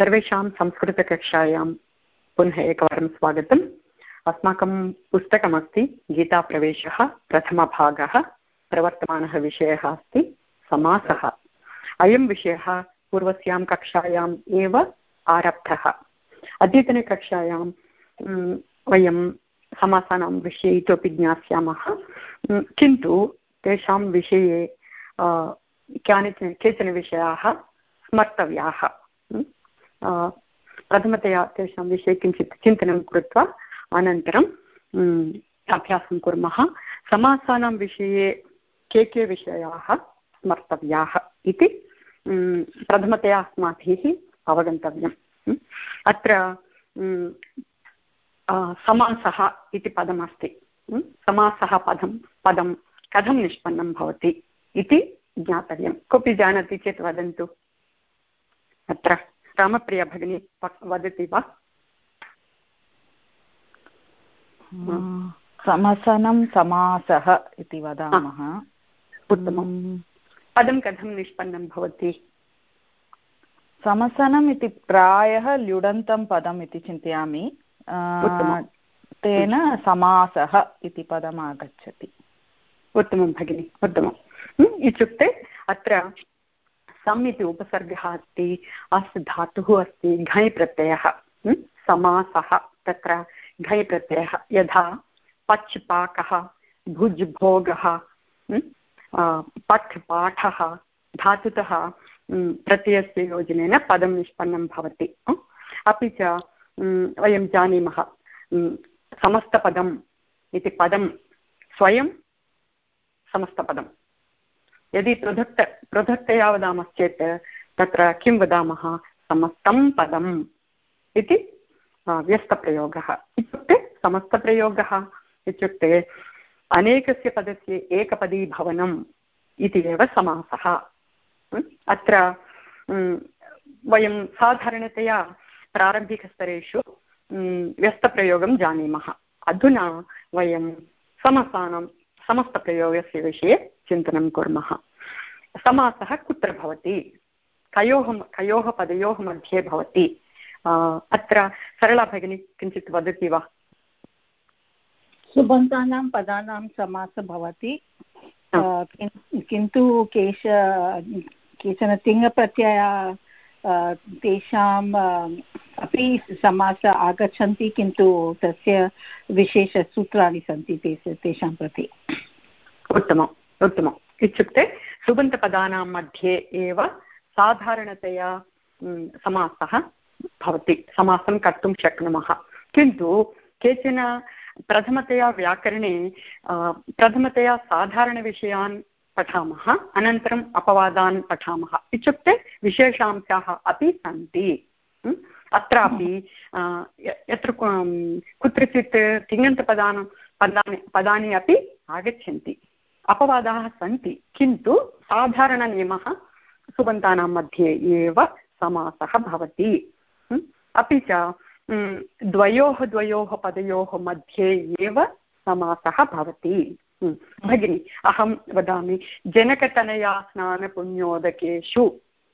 सर्वेषां संस्कृतकक्षायां पुनः एकवारं स्वागतम्. अस्माकं पुस्तकमस्ति गीताप्रवेशः, प्रथमभागः, प्रवर्तमानः विषयः अस्ति, समासः. अयं विषयः पूर्वस्यां कक्षायाम् एव आरब्धः. अद्यतनकक्षायां वयं समासानां विषये इतोपि ज्ञास्यामः. किन्तु तेषां विषये केचन विषयाः स्मर्तव्याः। प्रथमतया तेषां विषये किञ्चित् चिन्तनं कृत्वा अनन्तरं अभ्यासं कुर्मः। समासानां विषये के के विषयाः स्मर्तव्याः इति प्रथमतया अस्माभिः अवगन्तव्यम्। अत्र समासः इति पदमस्ति। समासः पदं पदं कथं निष्पन्नं भवति इति ज्ञातव्यं कोऽपि जानाति चेत् वदन्तु। अत्र। रामप्रिया भगिनी वदति वा? समसनं समासः इति वदामः। उत्तमं पदं कथं निष्पन्नं भवति? समसनम् इति प्रायः ल्युडन्तं पदम् इति चिन्तयामि। तेन समासः इति पदम् आगच्छति उत्तमं भगिनि उत्तमम्। इत्युक्ते अत्र सम् इति उपसर्गः अस्ति, अस् धातुः अस्ति घञ् प्रत्ययः समासः, तत्र घञ् प्रत्ययः। यथा पच् पाकः, भुज् भोगः पठ् पाठः, धातुतः प्रत्ययस्य योजनेन पदं निष्पन्नं भवति अपि च वयं जानीमः समस्तपदम् इति पदं स्वयं समस्तपदं यदि पृथक् पृथक्तया वदामश्चेत्, तत्र किं वदामः? समस्तं पदम् इति व्यस्तप्रयोगः। इत्युक्ते समस्तप्रयोगः इत्युक्ते अनेकस्य पदस्य एकपदीभवनम् इति एव समासः। अत्र वयं साधारणतया प्रारम्भिकस्तरेषु व्यस्तप्रयोगं जानीमः। अधुना वयं समसानं समस्तप्रयोगस्य विषये चिन्तनं कुर्मः। समासः कुत्र भवति? कयोः कयोः पदयोः मध्ये भवति? अत्र सरला भगिनी किञ्चित् वदति वा? सुबन्तानां पदानां समासः भवति। किन्तु केश केचन तिङ्प्रत्यया तेषाम् अपि समास आगच्छन्ति, किन्तु तस्य विशेषसूत्राणि सन्ति ते तेषां प्रति। उत्तमम् उत्तमम्। इत्युक्ते सुबन्तपदानां मध्ये एव साधारणतया समासः भवति। समासं कर्तुं शक्नुमः। किन्तु केचन प्रथमतया व्याकरणे प्रथमतया साधारणविषयान् पठामः, अनन्तरम् अपवादान् पठामः। इत्युक्ते विशेषांशाः अपि सन्ति। अत्रापि यत्र कुत्रचित् तिङन्तपदानां, पदानि पदानि अपि आगच्छन्ति। अपवादाः सन्ति, किन्तु साधारणनियमः सुबन्तानां मध्ये एव समासः भवति। अपि च द्वयोः द्वयोः पदयोः मध्ये एव समासः भवति। भगिनि, अहं वदामि, जनकतनया स्नानपुण्योदकेषु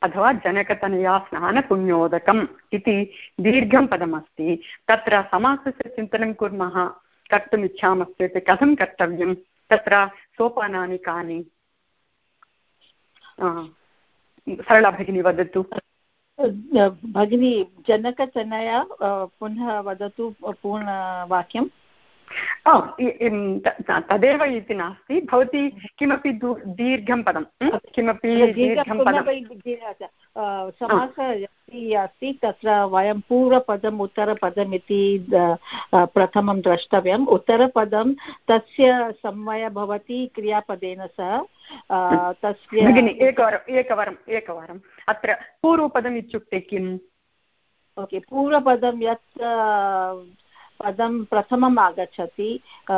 अथवा जनकतनया स्नानपुण्योदकम् इति दीर्घं पदमस्ति। तत्र समासस्य चिन्तनं कुर्मः, कर्तुम् इच्छामश्चेत् कथं कर्तव्यं? तत्र सोपानानि कानि? सरला भगिनी वदतु। भगिनी, जनकतनया पुनः वदतु पूर्णवाक्यं तदेव इति नास्ति। भवती किमपि दीर्घं पदं। किमपि दीर्घं पदं। समासः अस्ति तत्र वयं पूर्वपदम् उत्तरपदम् इति प्रथमं द्रष्टव्यम्। उत्तरपदं तस्य समय भवति क्रियापदेन सह। तस्य भगिनि एकवारम् एकवारम् एकवारम् अत्र पूर्वपदम् इत्युक्ते किम्? ओके पूर्वपदं यत् पदं प्रथमम् आगच्छति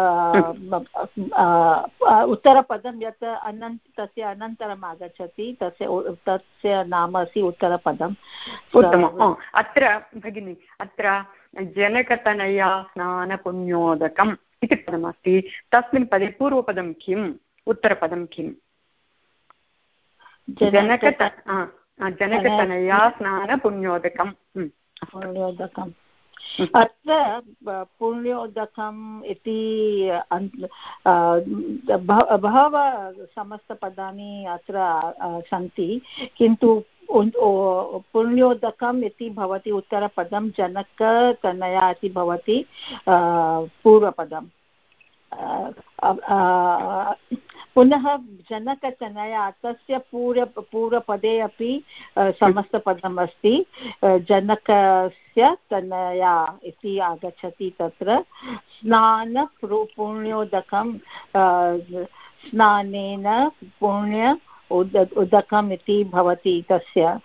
उत्तरपदं यत् अनन्त तस्य अनन्तरम् आगच्छति तस्य तस्य नाम अस्ति उत्तरपदम् उत्तमम् अत्र भगिनि अत्र जनकतनया स्नानपुण्योदकम् इति पदमस्ति। तस्मिन् पदे पूर्वपदं किम्? उत्तरपदं किम्? जनकत जनकतनया स्नानपुण्योदकं पुण्योदकम्। अत्र पुण्योदकम् इति बहवः समस्तपदानि अत्र सन्ति किन्तु पुण्योदकम् इति भवति उत्तरपदं जनकतनया इति भवति पूर्वपदम्। पुनः जनकतनया तस्य पूर्व, पूर्वपदे अपि समस्तपदम् अस्ति जनकस्य तनया इति आगच्छति तत्र. स्नान पुण्योदकं स्नानेन पुण्य उद उदकम् इति भवति तस्य।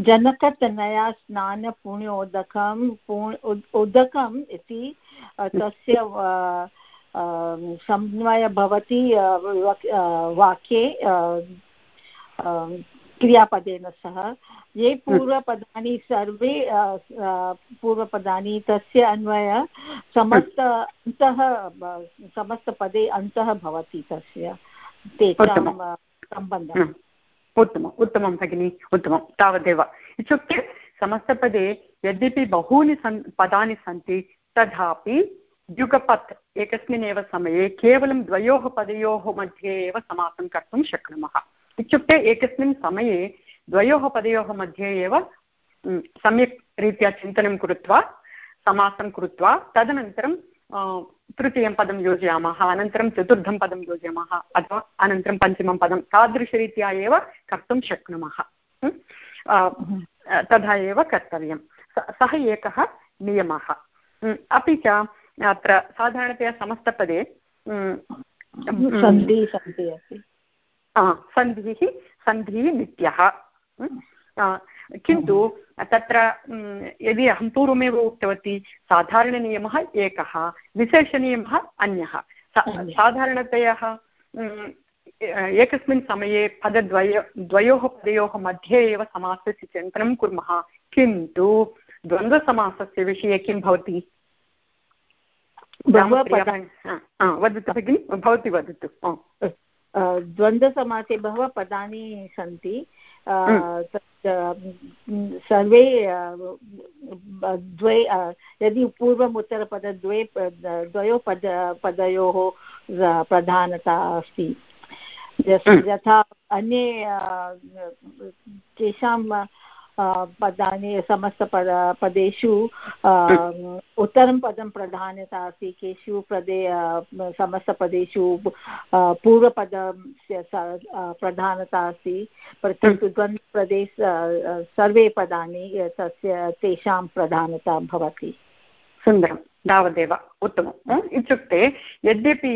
जनकतनया स्नानपुण्योदकं उदकम् इति तस्य समन्वय भवति वाक्ये क्रियापदेन सह। ये पूर्वपदानि सर्वे पूर्वपदानि तस्य अन्वय समस्त अन्तः समस्तपदे अन्तः भवति तस्य। तेषां सम्बन्धः। उत्तमम् उत्तमं भगिनि उत्तमं तावदेव। इत्युक्ते समस्तपदे यद्यपि बहूनि सन् पदानि सन्ति तथापि युगपत् एकस्मिन् समये केवलं द्वयोः पदयोः मध्ये एव समासं कर्तुं शक्नुमः। इत्युक्ते एकस्मिन् समये द्वयोः पदयोः मध्ये एव सम्यक् रीत्या चिन्तनं कृत्वा समासं कृत्वा तदनन्तरं तृतीयं पदं योजयामः अनन्तरं चतुर्थं पदं योजयामः अथवा अनन्तरं पञ्चमं पदं तादृशरीत्या एव कर्तुं शक्नुमः। तथा एव कर्तव्यं। सः एकः नियमः। अपि च अत्र साधारणतया समस्तपदे सन्धिः सन्धिः नित्यः। किन्तु तत्र यदि अहं पूर्वमेव उक्तवती साधारणनियमः एकः विशेषनियमः अन्यः। साधारणतया एकस्मिन् समये पदद्वय द्वयोः पदयोः मध्ये एव समासस्य चिन्तनं कुर्मः। किन्तु द्वन्द्वसमासस्य विषये किं भवति? वदतु भगिनि भवती वदतु द्वन्द्वसमासे बहवः पदानि सन्ति। सर्वे द्वे यदि पूर्वम् उत्तरपदद्वे द्वयोः पद पदयोः प्रधानता अस्ति। यथा अन्ये केषां पदानि समस्तपद पदेषु उत्तरं पदं प्रधानता अस्ति केषु पदे समस्तपदेषु पूर्वपदस्य प्रधानता अस्ति किन्तु द्वन्द्वपदे सर्वे पदानि तस्य तेषां प्रधानता भवति सुन्दरं तावदेव उत्तमम् इत्युक्ते यद्यपि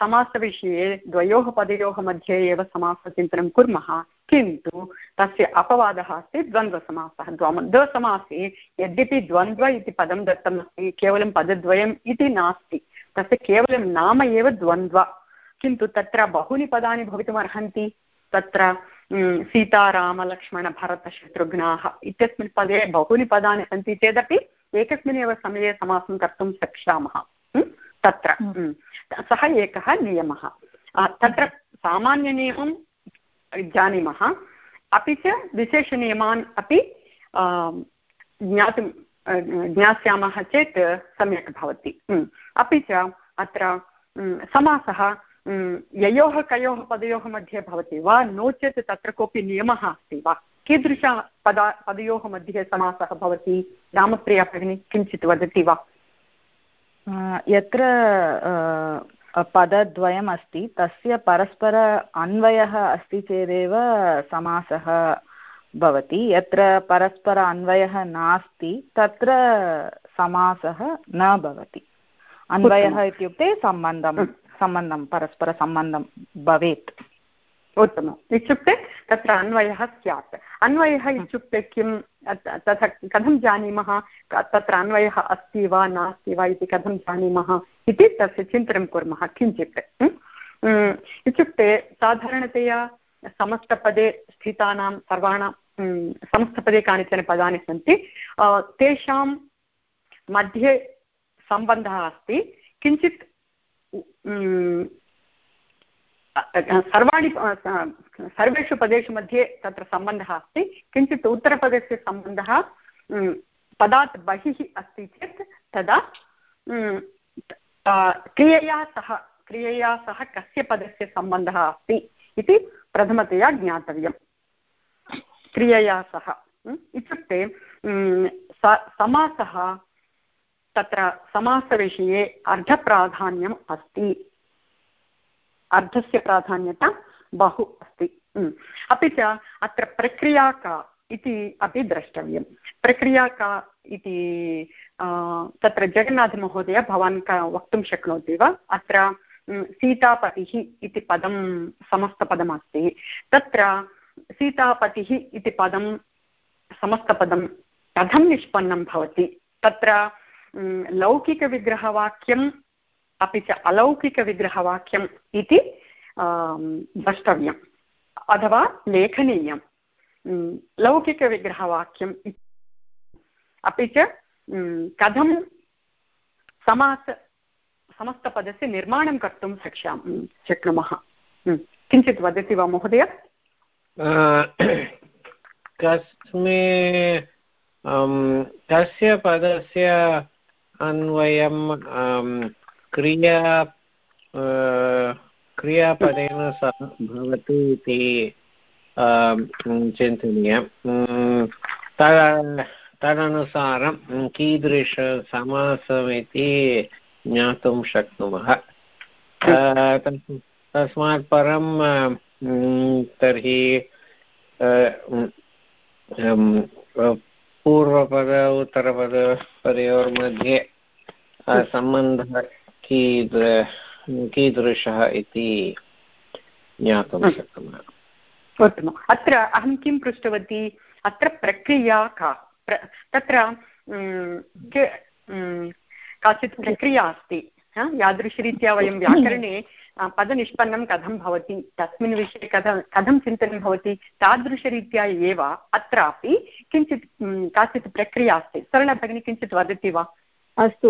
समासविषये द्वयोः पदयोः मध्ये एव समासचिन्तनं कुर्मः किन्तु तस्य अपवादः अस्ति द्वन्द्वसमासः. द्वन्द्वसमासे यद्यपि द्वन्द्व इति पदं दत्तमस्ति केवलं पदद्वयम् इति नास्ति तस्य केवलं नाम एव द्वन्द्व। किन्तु तत्र बहूनि पदानि भवितुमर्हन्ति तत्र सीतारामलक्ष्मणभरतशत्रुघ्नाः इत्यस्मिन् पदे बहूनि पदानि सन्ति चेदपि एकस्मिन्नेव समये समासं कर्तुं शक्ष्यामः तत्र सः एकः नियमः। तत्र सामान्यनियमं जानीमः। अपि च विशेषनियमान् अपि ज्ञातुं ज्ञास्यामः चेत् सम्यक् भवति। अपि च अत्र समासः ययोः, कयोः, पदयोः मध्ये भवति वा? नो चेत् तत्र कोऽपि नियमः अस्ति वा? कीदृश पदा, पदयोः मध्ये समासः भवति? रामप्रिया भगिनी, किञ्चित् वदति वा? यत्र पदद्वयम् अस्ति। तस्य परस्पर अन्वयः अस्ति चेदेव समासः भवति। यत्र परस्पर अन्वयः नास्ति तत्र समासः न भवति। अन्वयः इत्युक्ते सम्बन्धं सम्बन्धं परस्परसम्बन्धं भवेत्। उत्तमम्। इत्युक्ते तत्र अन्वयः स्यात्। अन्वयः इत्युक्ते किं? तथा कथं जानीमः? तत्र अन्वयः अस्ति वा, नास्ति वा इति कथं जानीमः इति तस्य चिन्तनं कुर्मः किञ्चित्। इत्युक्ते साधारणतया समस्तपदे स्थितानां सर्वाणां समस्तपदे कानिचन पदानि सन्ति। तेषां मध्ये सम्बन्धः अस्ति। किञ्चित् सर्वाणि सर्वेषु पदेषु मध्ये तत्र सम्बन्धः अस्ति। किञ्चित् उत्तरपदस्य सम्बन्धः पदात् बहिः अस्ति चेत् तदा क्रियया सह क्रियया सह कस्य पदस्य सम्बन्धः अस्ति इति प्रथमतया ज्ञातव्यम्। क्रियया सह इत्युक्ते समासः, तत्र समासविषये अर्धप्राधान्यम् अस्ति। अर्धस्य प्राधान्यता बहु अस्ति। अपि च अत्र प्रक्रिया का इति अपि द्रष्टव्यं प्रक्रिया का इति तत्र जगन्नाथमहोदय भवान् वक्तुं शक्नोति वा? अत्र सीतापतिः इति पदं समस्तपदमस्ति। तत्र सीतापतिः इति पदं समस्तपदं कथं निष्पन्नं भवति? तत्र लौकिकविग्रहवाक्यम् अपि च अलौकिकविग्रहवाक्यम् इति द्रष्टव्यम्। अथवा लेखनीयं लौकिकविग्रहवाक्यम् अपि च कथं समास, समस्तपदस्य निर्माणं कर्तुं शक्ष्याम शक्नुमः। किञ्चित् वदति वा महोदय? कस्मे कस्य पदस्य अन्वयं क्रिया क्रियापदेन सह भवति इति चिन्तनीयं। तदनुसारं कीदृशसमासमिति ज्ञातुं शक्नुमः। तस्मात् परं तर्हि पूर्वपद, उत्तरपद पदयोर्मध्ये सम्बन्धः कीदृ कीदृशः इति ज्ञातुं। शक्नुमः। उत्तमम्। अत्र अहं किं पृष्टवती? अत्र प्रक्रिया का? प्र तत्र काचित् प्रक्रिया अस्ति यादृशरीत्या वयं व्याकरणे पदनिष्पन्नं कथं भवति तस्मिन् विषये कथं कथं चिन्तनं भवति तादृशरीत्या एव अत्रापि किञ्चित् काचित् प्रक्रिया अस्ति। सरला भगिनी किञ्चित् वदति वा? अस्तु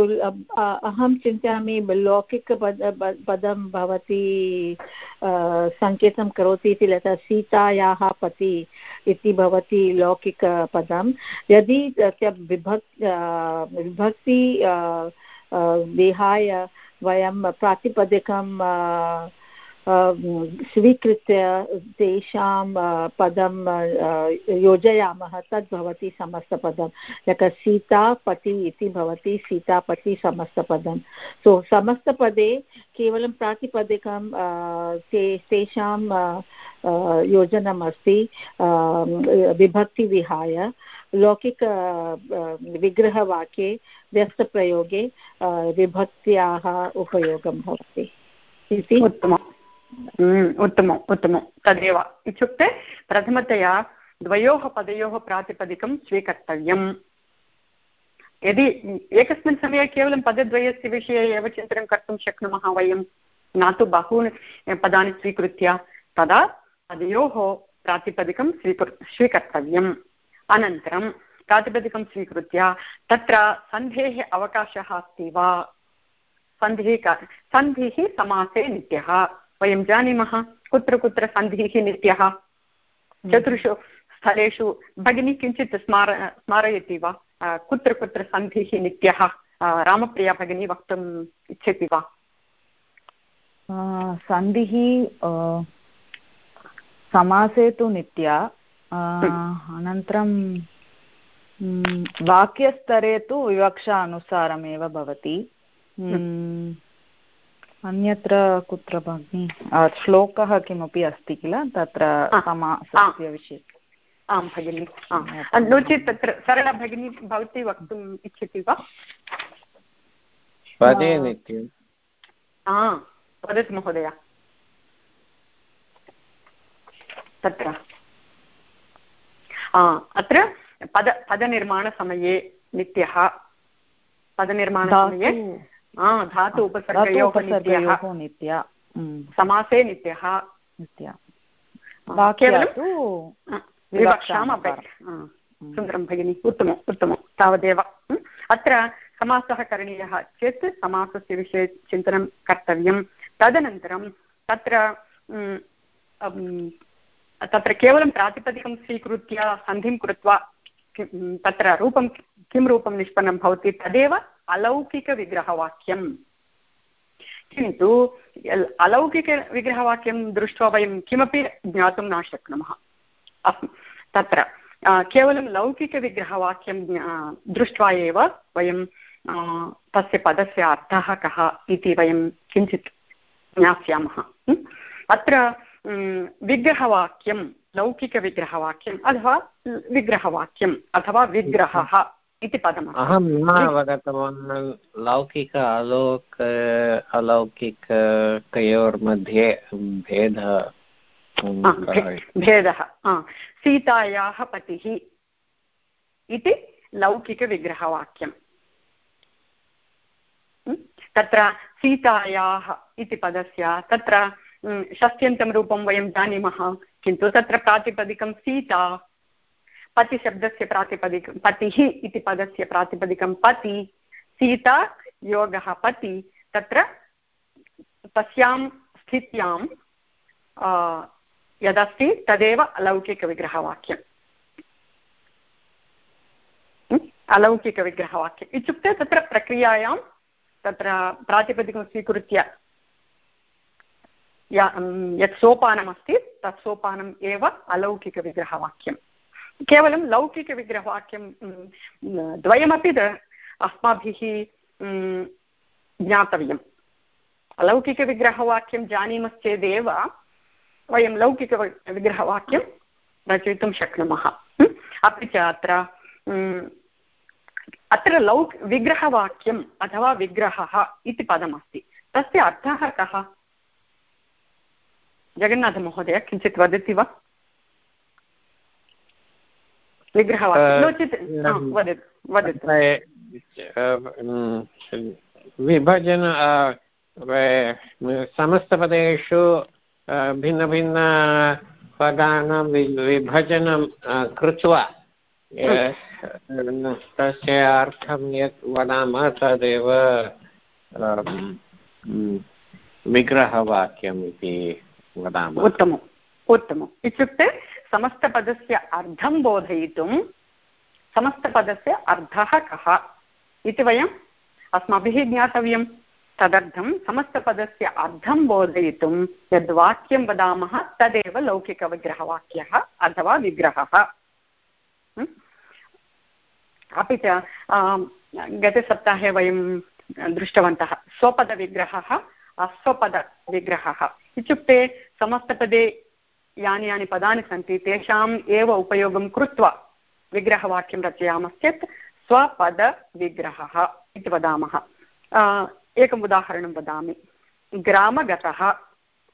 अहं चिन्तयामि लौकिकपद पदं भवती सङ्केतं करोति इति लता सीतायाः पति इति भवति लौकिकपदं यदि तस्य विभक् विभक्ति देहाय वयं प्रातिपदिकं स्वीकृत्य तेषां पदं योजयामः, तद् भवति समस्तपदं। यः सीतापति इति भवति सीतापति समस्तपदं। सो समस्तपदे केवलं प्रातिपदिकं ते, तेषां योजनम् अस्ति विभक्तिविहाय। लौकिक विग्रहवाक्ये, व्यस्तप्रयोगे विभक्त्याः उपयोगं भवति। इति उत्तमम्। उत्तमम् उत्तमं तदेव इत्युक्ते प्रथमतया द्वयोः पदयोः प्रातिपदिकं स्वीकर्तव्यम् यदि एकस्मिन् समये केवलं पदद्वयस्य विषये एव चिन्तनं कर्तुं शक्नुमः वयं न तु बहूनि पदानि स्वीकृत्य तदा पदयोः प्रातिपदिकं स्वीकृ स्वीकर्तव्यम् अनन्तरं प्रातिपदिकं स्वीकृत्य तत्र सन्धेः अवकाशः अस्ति वा सन्धिः सन्धिः समासे नित्यः वयं जानीमः कुत्र कुत्र सन्धिः नित्यः। चतुर्षु स्थलेषु भगिनी किञ्चित् स्मार स्मारयति वा? कुत्र कुत्र सन्धिः नित्यः? रामप्रिया भगिनी वक्तुम् इच्छति वा? सन्धिः समासे तु नित्या। अनन्तरं वाक्यस्तरे तु विवक्षा अनुसारमेव भवति। अन्यत्र कुत्र भगिनि? श्लोकः किमपि अस्ति किल? तत्र समासस्य विषये. आं भगिनि. नो चेत् तत्र सरला भगिनी भवती वक्तुम् इच्छति वा? वदतु महोदय. तत्र. अत्र पद पदनिर्माणसमये नित्यः पदनिर्माणसमये धातु उपसर्गयोः नित्या। समासे नित्यः। नित्या। केवलं विवक्षाम् सुन्दरं भगिनि उत्तमम् उत्तमं तावदेव। अत्र समासः करणीयः चेत् समासस्य विषये चिन्तनं कर्तव्यं तदनन्तरं तत्र तत्र केवलं प्रातिपदिकं स्वीकृत्य सन्धिं कृत्वा तत्र रूपं किं रूपं निष्पन्नं भवति तदेव अलौकिकविग्रहवाक्यम् किन्तु अलौकिकविग्रहवाक्यं दृष्ट्वा वयं किमपि ज्ञातुं न शक्नुमः। तत्र केवलं लौकिकविग्रहवाक्यं दृष्ट्वा एव वयं तस्य पदस्य अर्थः कः इति वयं किञ्चित् ज्ञास्यामः। अत्र विग्रहवाक्यं लौकिकविग्रहवाक्यम् अथवा विग्रहवाक्यम् अथवा विग्रहः। इति पदम् अहं न अवगतवान् लौकिक अलौक अलौकिकयोर्मध्ये भेदः भेदः सीतायाः पतिः इति लौकिकविग्रहवाक्यम्। तत्र सीतायाः इति पदस्य तत्र षष्ट्यन्तं रूपं वयं जानीमः किन्तु तत्र प्रातिपदिकं सीता पतिशब्दस्य प्रातिपदिकं, पतिः इति पदस्य प्रातिपदिकं पति, सीता, योगः पति, तत्र तस्यां स्थित्यां यदस्ति तदेव अलौकिकविग्रहवाक्यम्। अलौकिकविग्रहवाक्यम्। इत्युक्ते तत्र प्रक्रियायां, तत्र प्रातिपदिकं स्वीकृत्य यत् सोपानमस्ति, तत् सोपानम् एव अलौकिकविग्रहवाक्यम्। केवलं लौकिकविग्रहवाक्यं द्वयमपि अस्माभिः ज्ञातव्यम्। अलौकिकविग्रहवाक्यं जानीमश्चेदेव वयं लौकिकविग्रहवाक्यं रचयितुं शक्नुमः। अपि च अत्र अत्र लौक्, विग्रहवाक्यम् अथवा विग्रहः इति पदमस्ति। तस्य अर्थः कः? जगन्नाथमहोदय, किञ्चित् वदति वा? विग्रहवाक्यं नो चेत् वदतु वदतु विभजन समस्तपदेषु भिन्नभिन्नपदानां विभजनं कृत्वा तस्य अर्थं यत् वदामः तदेव विग्रहवाक्यम् इति वदामः उत्तमम् उत्तमम् इत्युक्ते समस्तपदस्य अर्थं बोधयितुं समस्तपदस्य अर्थः कः इति वयम् अस्माभिः ज्ञातव्यं. तदर्थं समस्तपदस्य अर्थं बोधयितुं यद् वाक्यं वदामः तदेव लौकिकविग्रहवाक्यः अथवा विग्रहः. अपि च गतसप्ताहे वयं दृष्टवन्तः स्वपदविग्रहः, अस्वपदविग्रहः. इत्युक्ते समस्तपदे यानि यानि पदानि सन्ति तेषाम् एव उपयोगं कृत्वा विग्रहवाक्यं रचयामश्चेत् स्वपदविग्रहः इति वदामः। एकम् उदाहरणं वदामि। ग्रामगतः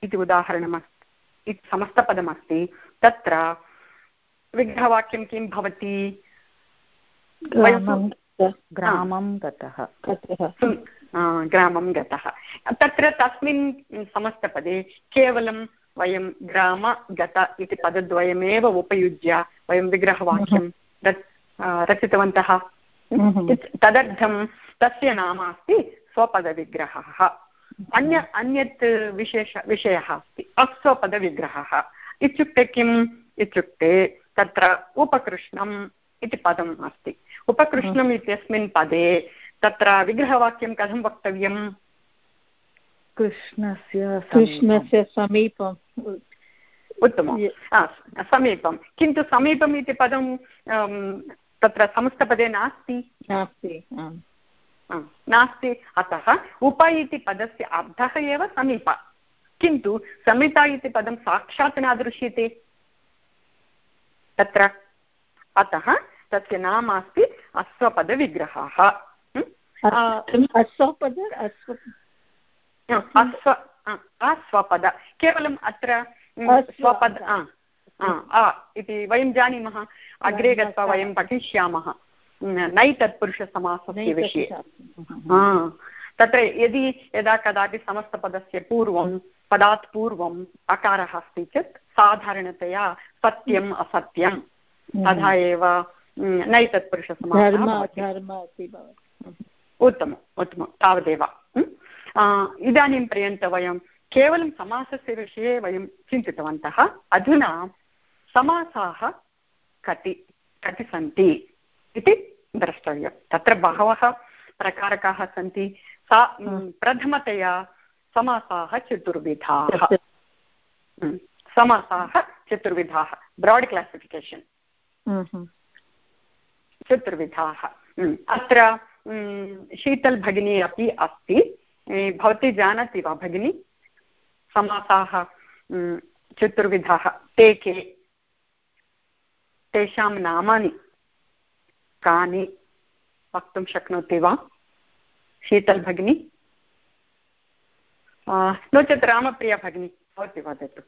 इति उदाहरणमस्ति इति समस्तपदमस्ति। तत्र विग्रहवाक्यं किं भवति? ग्रामं गतः। ग्रामं गतः। तत्र तस्मिन् समस्तपदे केवलं वयं ग्राम गत इति पदद्वयमेव उपयुज्य वयं विग्रहवाक्यं रचितवन्तः। तदर्थं तस्य नाम अस्ति स्वपदविग्रहः। अन्य अन्यत् विशेष विषयः अस्ति अस्वपदविग्रहः। इत्युक्ते किम्? इत्युक्ते तत्र उपकृष्णम् इति पदम् अस्ति। उपकृष्णम् इत्यस्मिन् पदे तत्र विग्रहवाक्यं कथं वक्तव्यम्? कृष्णस्य कृष्णस्य समीपम्। उत्तमं समीपं किन्तु समीपम् इति पदं तत्र समस्तपदे नास्ति। नास्ति नास्ति। अतः उप इति पदस्य अर्थः एव समीप। किन्तु समिता इति पदं साक्षात् न दृश्यते तत्र। अतः तस्य नाम अस्ति अश्वपदविग्रहः अश्वपद अस्व अस्वपद केवलम् अत्र स्वपद इति वयं जानीमः अग्रे गत्वा वयं पठिष्यामः नै तत्पुरुषसमासस्य विषये तत्र यदि यदा कदापि समस्तपदस्य पूर्वं पदात् पूर्वम् अकारः अस्ति चेत् साधारणतया सत्यम् असत्यं तथा एव नै तत्पुरुषसमासः उत्तमम् उत्तमं तावदेव इदानीं पर्यन्तं वयं केवलं समासस्य विषये वयं चिन्तितवन्तः। अधुना समासाः कति कति सन्ति इति द्रष्टव्यं। तत्र बहवः प्रकारकाः सन्ति। सा प्रथमतया समासाः चतुर्विधाः। समासाः चतुर्विधाः। Brought classification चतुर्विधाः। अत्र शीतल् भगिनी अपि अस्ति। भवती जानाति वा भगिनी? समासाः चतुर्विधाः, ते के? तेषां नामानि कानि वक्तुं शक्नोति वा? शीतल् भगिनी? नो चेत् रामप्रिया भगिनी, भवती वदतु।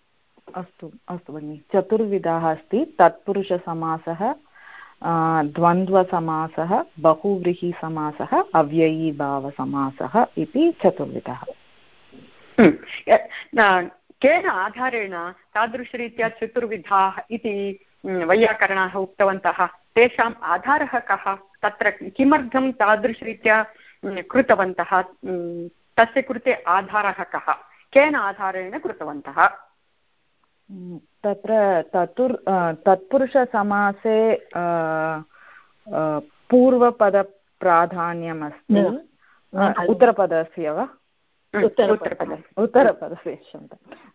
अस्तु अस्तु भगिनि। चतुर्विधाः अस्ति, तत्पुरुषसमासः द्वन्द्वसमासः बहुव्रीहिसमासः अव्ययीभावसमासः इति चतुर्विधः। हम्म। केन आधारेण तादृशरीत्या चतुर्विधाः इति वैयाकरणाः उक्तवन्तः? तेषाम् आधारः कः? तत्र किमर्थं तादृशरीत्या कृतवन्तः? तस्य कृते आधारः कः? केन आधारेण कृतवन्तः? तत्र ततुर् तत्पुरुषसमासे पूर्वपदप्राधान्यमस्ति। उत्तरपदस्य वा? उत्तरपदस्य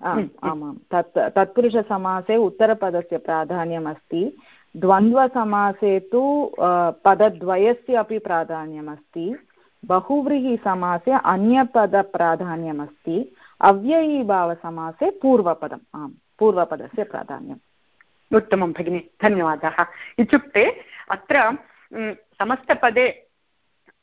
हम्म, आमां। तत् तत्पुरुषसमासे उत्तरपदस्य प्राधान्यमस्ति। द्वन्द्वसमासे तु पदद्वयस्य अपि प्राधान्यमस्ति। बहुव्रीहिसमासे अन्यपदप्राधान्यमस्ति। अव्ययीभावसमासे पूर्वपदम् आम्। पूर्वपदस्य प्राधान्यम्। उत्तमं, भगिनि, धन्यवादः। इत्युक्ते अत्र समस्तपदे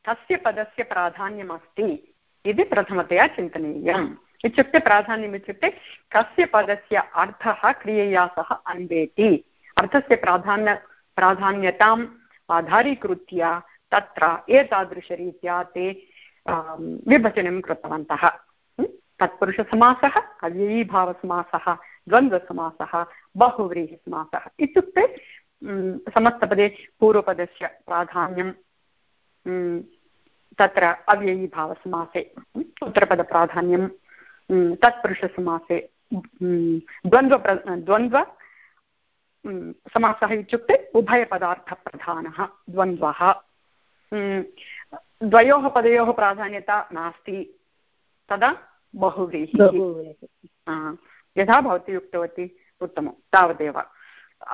कस्य पदस्य प्राधान्यमस्ति इति प्रथमतया चिन्तनीयम्। इत्युक्ते प्राधान्यम् इत्युक्ते कस्य पदस्य अर्थः क्रियया सह अन्वेति। अर्थस्य प्राधान्य, प्राधान्यताम् आधारीकृत्य तत्र एतादृशरीत्या ते विभजनं कृतवन्तः। तत्पुरुषसमासः, अव्ययीभावसमासः द्वन्द्वसमासः बहुव्रीहिसमासः इत्युक्ते समस्तपदे पूर्वपदस्य प्राधान्यं तत्र अव्ययीभावसमासे उत्तरपदप्राधान्यं तत्पुरुषसमासे द्वन्द्व द्वन्द्व समासः इत्युक्ते उभयपदार्थप्रधानः द्वन्द्वः। द्वयोः पदयोः प्राधान्यता नास्ति तदा बहुव्रीहिः। यथा भवती उक्तवती उत्तमं तावदेव।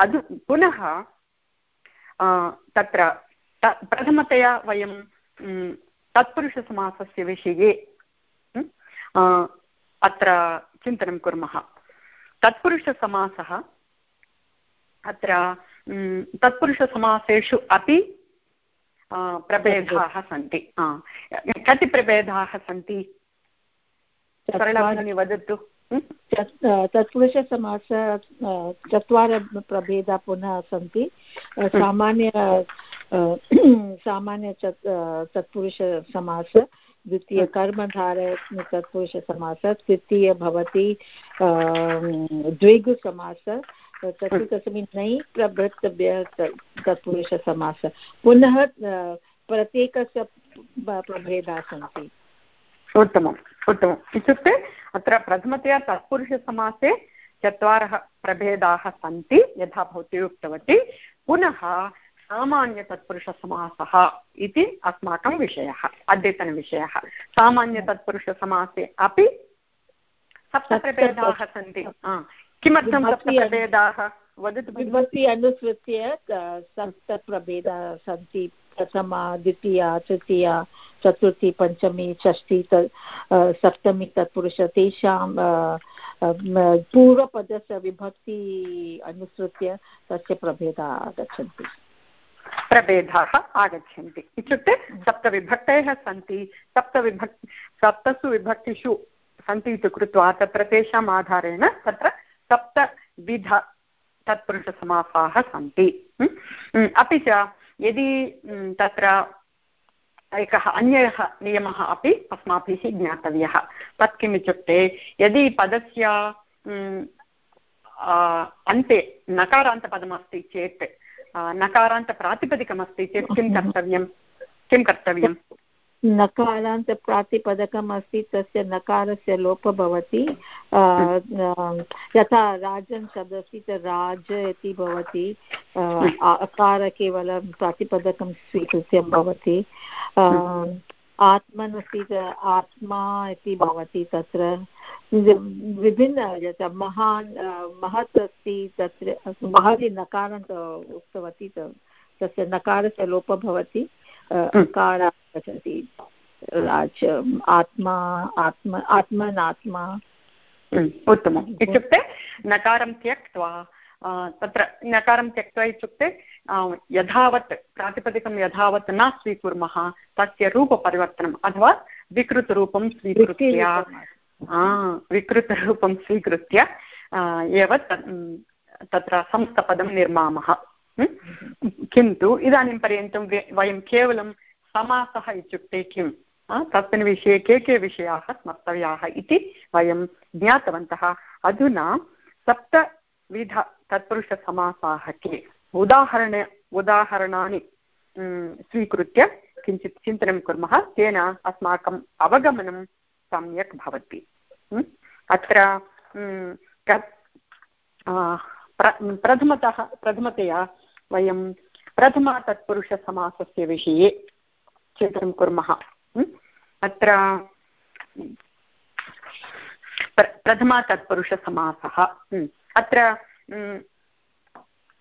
अधु पुनः तत्र प्रथमतया वयं तत्पुरुषसमासस्य विषये अत्र चिन्तनं कुर्मः। तत्पुरुषसमासः अत्र तत्पुरुषसमासेषु अपि प्रभेदाः सन्ति। कति प्रभेदाः सन्ति? सरलभगिनी वदतु। तत्पुरुषसमास चत्वारः प्रभेदाः पुनः सन्ति. सामान्य सामान्य तत्पुरुषसमास द्वितीय कर्मधार तत्पुरुषसमास तृतीय भवति द्विगुसमास चतुर्थसमि नै प्रभृतभ्य तत्पुरुषसमास पुनः प्रत्येकस्य प्रभेदाः सन्ति. उत्तमम्. उत्तमम् इत्युक्ते अत्र प्रथमतया तत्पुरुषसमासे चत्वारः प्रभेदाः सन्ति यथा भवती उक्तवती। पुनः सामान्यतत्पुरुषसमासः इति अस्माकं विषयः अद्यतनविषयः। सामान्यतत्पुरुषसमासे अपि सप्तप्रभेदाः सन्ति। किमर्थं सप्तप्रभेदाः? वदतु विभक्ति अनुसृत्य सप्तप्रभेदाः सन्ति प्रथमा द्वितीया तृतीया चतुर्थी पञ्चमी षष्ठी सप्तमी तत्पुरुष तेषां पूर्वपदस्य विभक्ति अनुसृत्य तस्य प्रभेदाः आगच्छन्ति। प्रभेदाः आगच्छन्ति। इत्युक्ते सप्तविभक्तयः सन्ति। सप्तविभक् सप्तसु विभक्तिषु सन्ति इति कृत्वा तत्र तेषाम् आधारेण तत्र सप्तविध तत्पुरुषसमासाः सन्ति। अपि च यदि तत्र एकः अन्यः नियमः अपि अस्माभिः ज्ञातव्यः तत् किम् इत्युक्ते यदि पदस्य अन्ते नकारान्तपदमस्ति चेत् नकारान्तप्रातिपदिकमस्ति चेत् किं कर्तव्यं? किं कर्तव्यं नकारान्त प्रातिपदकम् अस्ति, तस्य नकारस्य लोपः भवति। यथा राजन् शब्दः त राज इति भवति। अकार केवलं प्रातिपदकं स्वीकृत्य भवति। आत्मन् अस्ति आत्मा इति भवति तत्र। विभिन्न यथा महान् महत् अस्ति, तत्र महति नकारान्त उक्तवती तस्य नकारस्य लोपः भवति। कार आगच्छति राज आत्मा आत्म आत्मनात्मा। उत्तमम्। इत्युक्ते नकारं त्यक्त्वा तत्र नकारं त्यक्त्वा इत्युक्ते यथावत् प्रातिपदिकं यथावत् न स्वीकुर्मः तस्य रूपपरिवर्तनम् अथवा विकृतरूपं स्वीकृत्य विकृतरूपं स्वीकृत्य एव तत्र संस्थपदं निर्मामः। किन्तु इदानीं पर्यन्तं वयं केवलं समासः इत्युक्ते किं? तस्मिन् विषये के के विषयाः स्मर्तव्याः इति वयं ज्ञातवन्तः। अधुना सप्तविध तत्पुरुषसमासाः के? उदाहरण उदाहरणानि स्वीकृत्य किञ्चित् चिन्तनं कुर्मः। तेन अस्माकम् अवगमनं सम्यक् भवति। अत्र प्रथमतः, प्रथमतया वयं प्रथमतत्पुरुषसमासस्य विषये चिन्तनं कुर्मः। अत्र प्रथमतत्पुरुषसमासः अत्र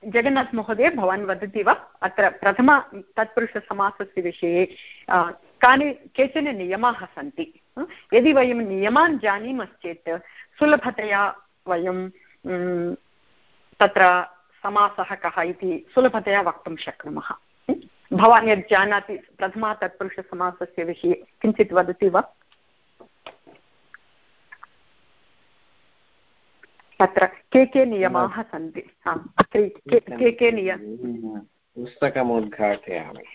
जगन्नाथमहोदय भवान् वदति वा? अत्र प्रथम तत्पुरुषसमासस्य विषये कानि, केचन नियमाः सन्ति। यदि वयं नियमान् जानीमश्चेत् सुलभतया वयं तत्र समासः कः इति सुलभतया वक्तुं शक्नुमः। भवान् यत् जानाति प्रथमा तत्पुरुषसमासस्य विषये किञ्चित् वदति वा? तत्र के के नियमाः सन्ति? के के नियम पुस्तकम् उद्घाटयामि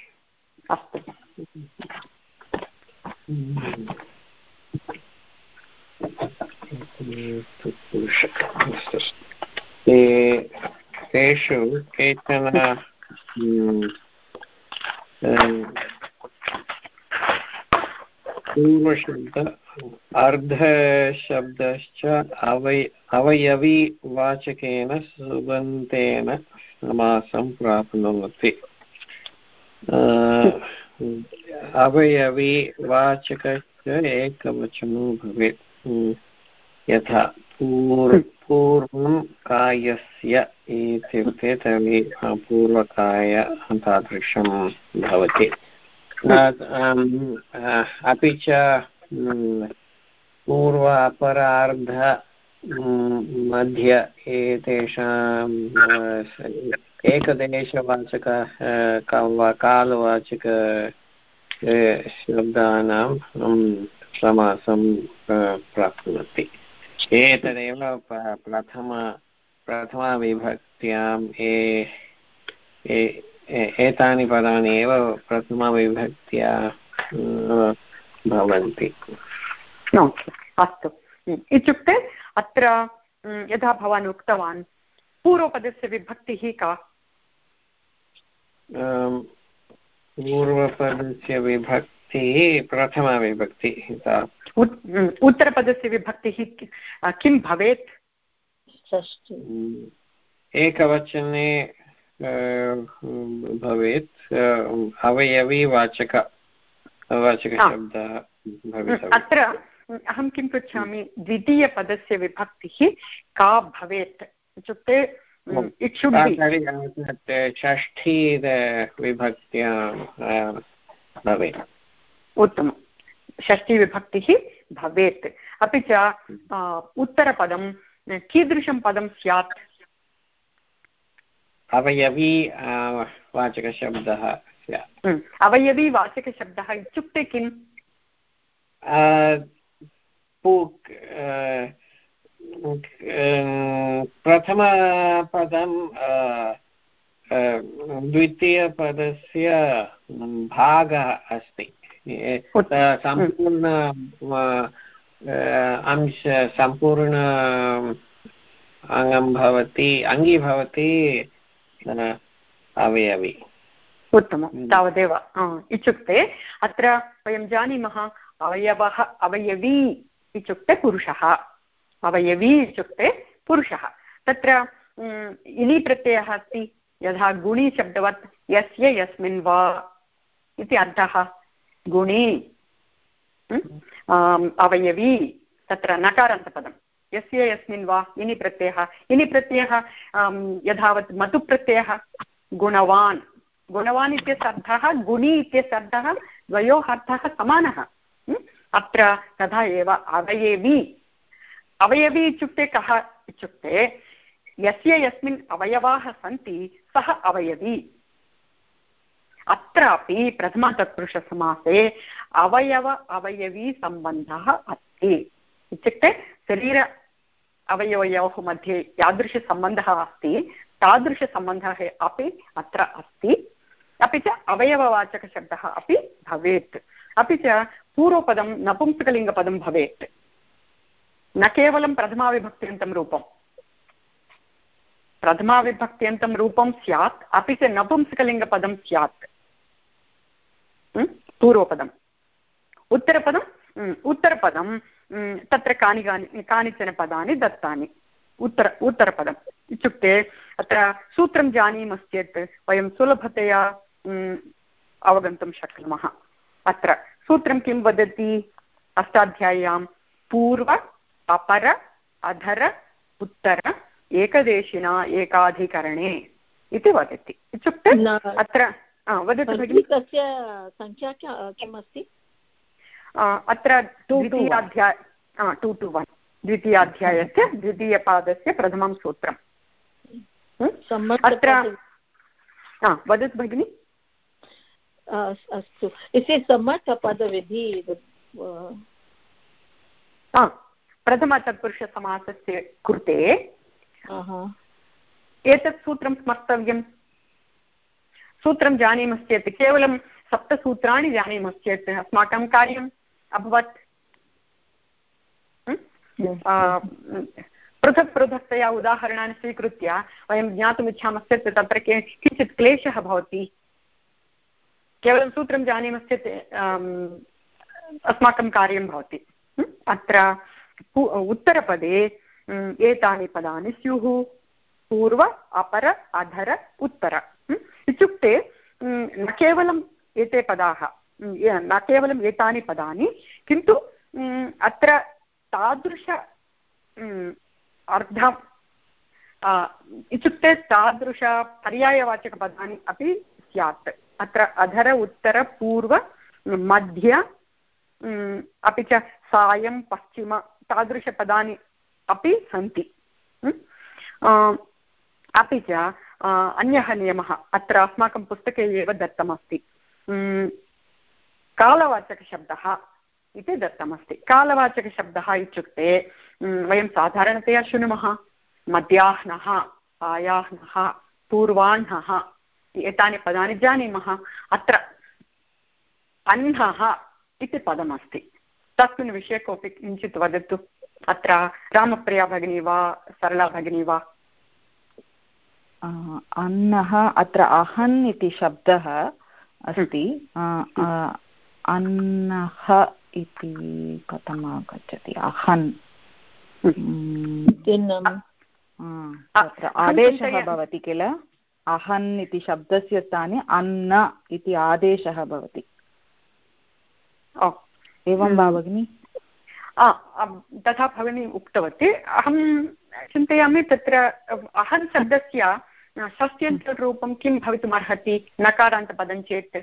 अस्तु तेषु केचन पूर्वशब्द, अर्धशब्दश्च अवय अवयवीवाचकेन सुबन्तेन समासं प्राप्नोति। अवयवीवाचकश्च एकवचनो भवेत् यथा। पूर् पूर्वं कायस्य इत्युक्ते तर्हि पूर्वकाय तादृशं भवति। अपि च पूर्व अपरार्ध मध्य एतेषाम् एकदेशवाचक कालवाचक शब्दानां समासं प्राप्नुवन्ति एतदेव प्रथम प्रथमाविभक्त्याम् एतानि पदानि एव प्रथमविभक्त्या भवन्ति। अस्तु। इत्युक्ते अत्र यथा भवान् उक्तवान् पूर्वपदस्य विभक्तिः का? पूर्वपदस्य विभक्तिः प्रथमाविभक्तिः उत्तरपदस्य विभक्तिः किं भवेत्? एकवचने भवेत् अवयवीवाचक वाचकशब्दः अत्र अहं किं पृच्छामि? द्वितीयपदस्य विभक्तिः का भवेत्? इत्युक्ते षष्ठी विभक्त्या भवेत्। उत्तमं। षष्ठीविभक्तिः भवेत्। अपि च उत्तरपदं कीदृशं पदं स्यात्? अवयवी वाचकशब्दः अवयवी वाचकशब्दः इत्युक्ते किम्? प्रथमपदं द्वितीयपदस्य भागः अस्ति। सम्पूर्ण अंश सम्पूर्ण अङ्गं भवति अङ्गी भवति अवयवी। उत्तमं तावदेव इत्युक्ते अत्र वयं जानीमः अवयवः अवयवी इत्युक्ते पुरुषः अवयवी इत्युक्ते पुरुषः। तत्र इलि प्रत्ययः अस्ति यथा गुणीशब्दवत् यस्य यस्मिन् वा इति अर्थः। गुणी अवयवी, तत्र नकारान्तपदं यस्य यस्मिन् वा, इनि प्रत्ययः। इनि प्रत्ययः यथावत् मतुप्रत्ययः। गुणवान्। गुणवान् इत्यस्य अर्थः, गुणि इत्यस्य अर्थः, द्वयोः अर्थः समानः। अत्र तथा एव अवयवी। अवयवी इत्युक्ते कः इत्युक्ते, यस्य यस्मिन् अवयवाः सन्ति, सः अवयवी। अत्रापि प्रथमतत्पुरुषसमासे अवयव अवयवीसम्बन्धः अस्ति। इत्युक्ते शरीर अवयवयोः मध्ये यादृशसम्बन्धः अस्ति तादृशसम्बन्धः अपि अत्र अस्ति। अपि च अवयववाचकशब्दः अपि भवेत्। अपि च पूर्वपदं नपुंसकलिङ्गपदं भवेत्। न केवलं प्रथमाविभक्त्यन्तं रूपं। प्रथमाविभक्त्यन्तं रूपं स्यात्, अपि च नपुंसकलिङ्गपदं स्यात्। पूर्वपदम्। उत्तरपदम् उत्तरपदं तत्र कानि कानि कानिचन पदानि दत्तानि। उत्तर उत्तरपदम्। इत्युक्ते अत्र सूत्रं जानीमश्चेत् वयं सुलभतया अवगन्तुं शक्नुमः। अत्र सूत्रं किं वदति? अष्टाध्याय्यां पूर्व अपर अधर उत्तर एकदेशिना एकाधिकरणे इति वदति। इत्युक्ते अत्र वदतु भगिनि तस्य सङ्ख्या किम् अस्ति अत्र द्वितीयाध्याय टु टु वन्। द्वितीयाध्यायस्य द्वितीयपादस्य प्रथमं सूत्रम्। अत्र वदतु भगिनि। अस्तु। इति सम्मतपदविधि प्रथमतत्पुरुषसमासस्य कृते एतत् सूत्रं स्मर्तव्यं सूत्रं जानीमश्चेत् केवलं सप्तसूत्राणि जानीमश्चेत् अस्माकं कार्यम् अभवत्। पृथक् पृथक्तया उदाहरणानि स्वीकृत्य वयं ज्ञातुमिच्छामश्चेत् तत्र के किञ्चित् क्लेशः भवति। केवलं सूत्रं जानीमश्चेत् अस्माकं कार्यं भवति। अत्र उत्तरपदे एतानि पदानि स्युः पूर्व अपर अधर उत्तर। इत्युक्ते न केवलं एते पदाः न केवलम् एतानि पदानि, किन्तु अत्र तादृश अर्थम् इत्युक्ते तादृशपर्यायवाचकपदानि अपि स्यात्। अत्र अधर, उत्तर, पूर्व, मध्य अपि च सायं, पश्चिम तादृशपदानि अपि सन्ति। अपि च अन्यः नियमः। अत्र अस्माकं पुस्तके एव दत्तमस्ति। कालवाचकशब्दः इति दत्तमस्ति। कालवाचकशब्दः इत्युक्ते वयं साधारणतया शृणुमः मध्याह्नः सायाह्नः पूर्वाह्नः, एतानि पदानि जानीमः। अत्र अह्नः इति पदमस्ति। तस्मिन् विषये कोऽपि किञ्चित् वदतु। अत्र रामप्रिया भगिनी वा सरला भगिनी वा? अन्नः अत्र अहन् इति शब्दः अस्ति. अन्नः इति कथम् आगच्छति? अहन्. तत्र आदेशः भवति किल? अहन् इति शब्दस्य स्थाने अन्न इति आदेशः भवति. एवं वा भगिनि? तथा भगिनी उक्तवती। अहं चिन्तयामि तत्र अहन् शब्दस्य षष्ट्यन्तरूपं किं भवितुमर्हति? नकारान्तपदं चेत्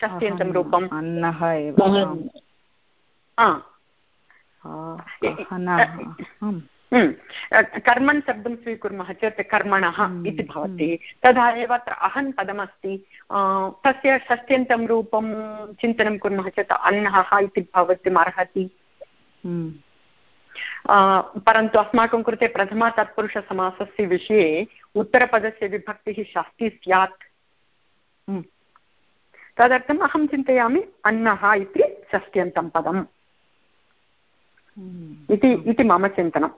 षष्ट्यन्तं रूपम्। अन्नः एव। कर्मण् शब्दं स्वीकुर्मः चेत् कर्मणः इति भवति। तथा एव अत्र अहन् पदमस्ति। तस्य षष्ट्यन्तं रूपं चिन्तनं कुर्मः चेत् अन्नः इति भवितुमर्हति। परन्तु अस्माकं कृते प्रथमा तत्पुरुषसमासस्य विषये उत्तरपदस्य विभक्तिः षष्टि स्यात्। तदर्थम् अहं चिन्तयामि अन्नः इति षष्ट्यन्तं पदम्। इति इति मम चिन्तनम्।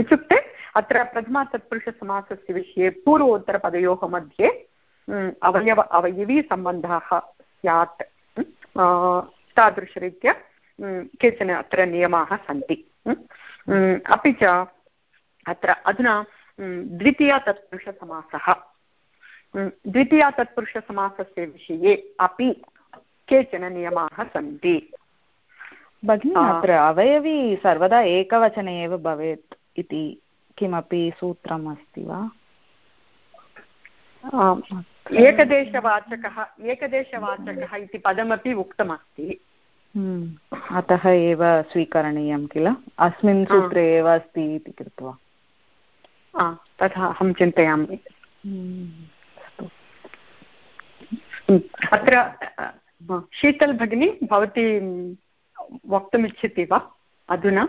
इत्युक्ते अत्र प्रथमातत्पुरुषसमासस्य विषये पूर्वोत्तरपदयोः मध्ये अवयव अवयवीसम्बन्धः स्यात्। तादृशरीत्या केचन अत्र नियमाः सन्ति। अपि च अत्र अधुना द्वितीया तत्पुरुषसमासः द्वितीया तत्पुरुषसमासस्य विषये अपि केचन नियमाः सन्ति। भगिनि अत्र अवयवी सर्वदा एकवचने एव भवेत् इति किमपि सूत्रम् अस्ति वा एकदेशवाचकः एकदेशवाचकः इति पदमपि उक्तमस्ति। अतः एव स्वीकरणीयं किल? अस्मिन् सूत्रे एव अस्ति इति कृत्वा। तथा अहं चिन्तयामि। अत्र शीतल् भगिनी, भवती वक्तुमिच्छति वा अधुना?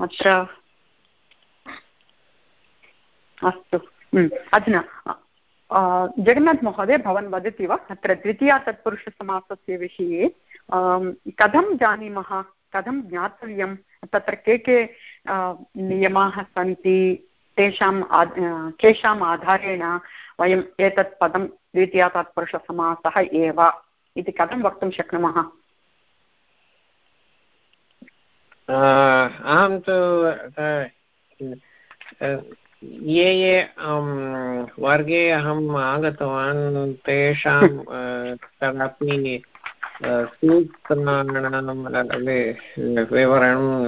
अत्र, अस्तु अधुना जगन्नाथ महोदय भवान् वदति वा? अत्र द्वितीया तत्पुरुषसमासस्य विषये कथं जानीमः? कथं ज्ञातव्यं? तत्र के के नियमाः सन्ति। तेषाम् केषाम् आधारेण वयम् एतत् पदं द्वितीया तत्पुरुषसमासः एव इति कथं वक्तुं शक्नुमः? अहं तु ये ये वर्गे अहम् आगतवान् तेषां कदापि सूत्राणां विवरणं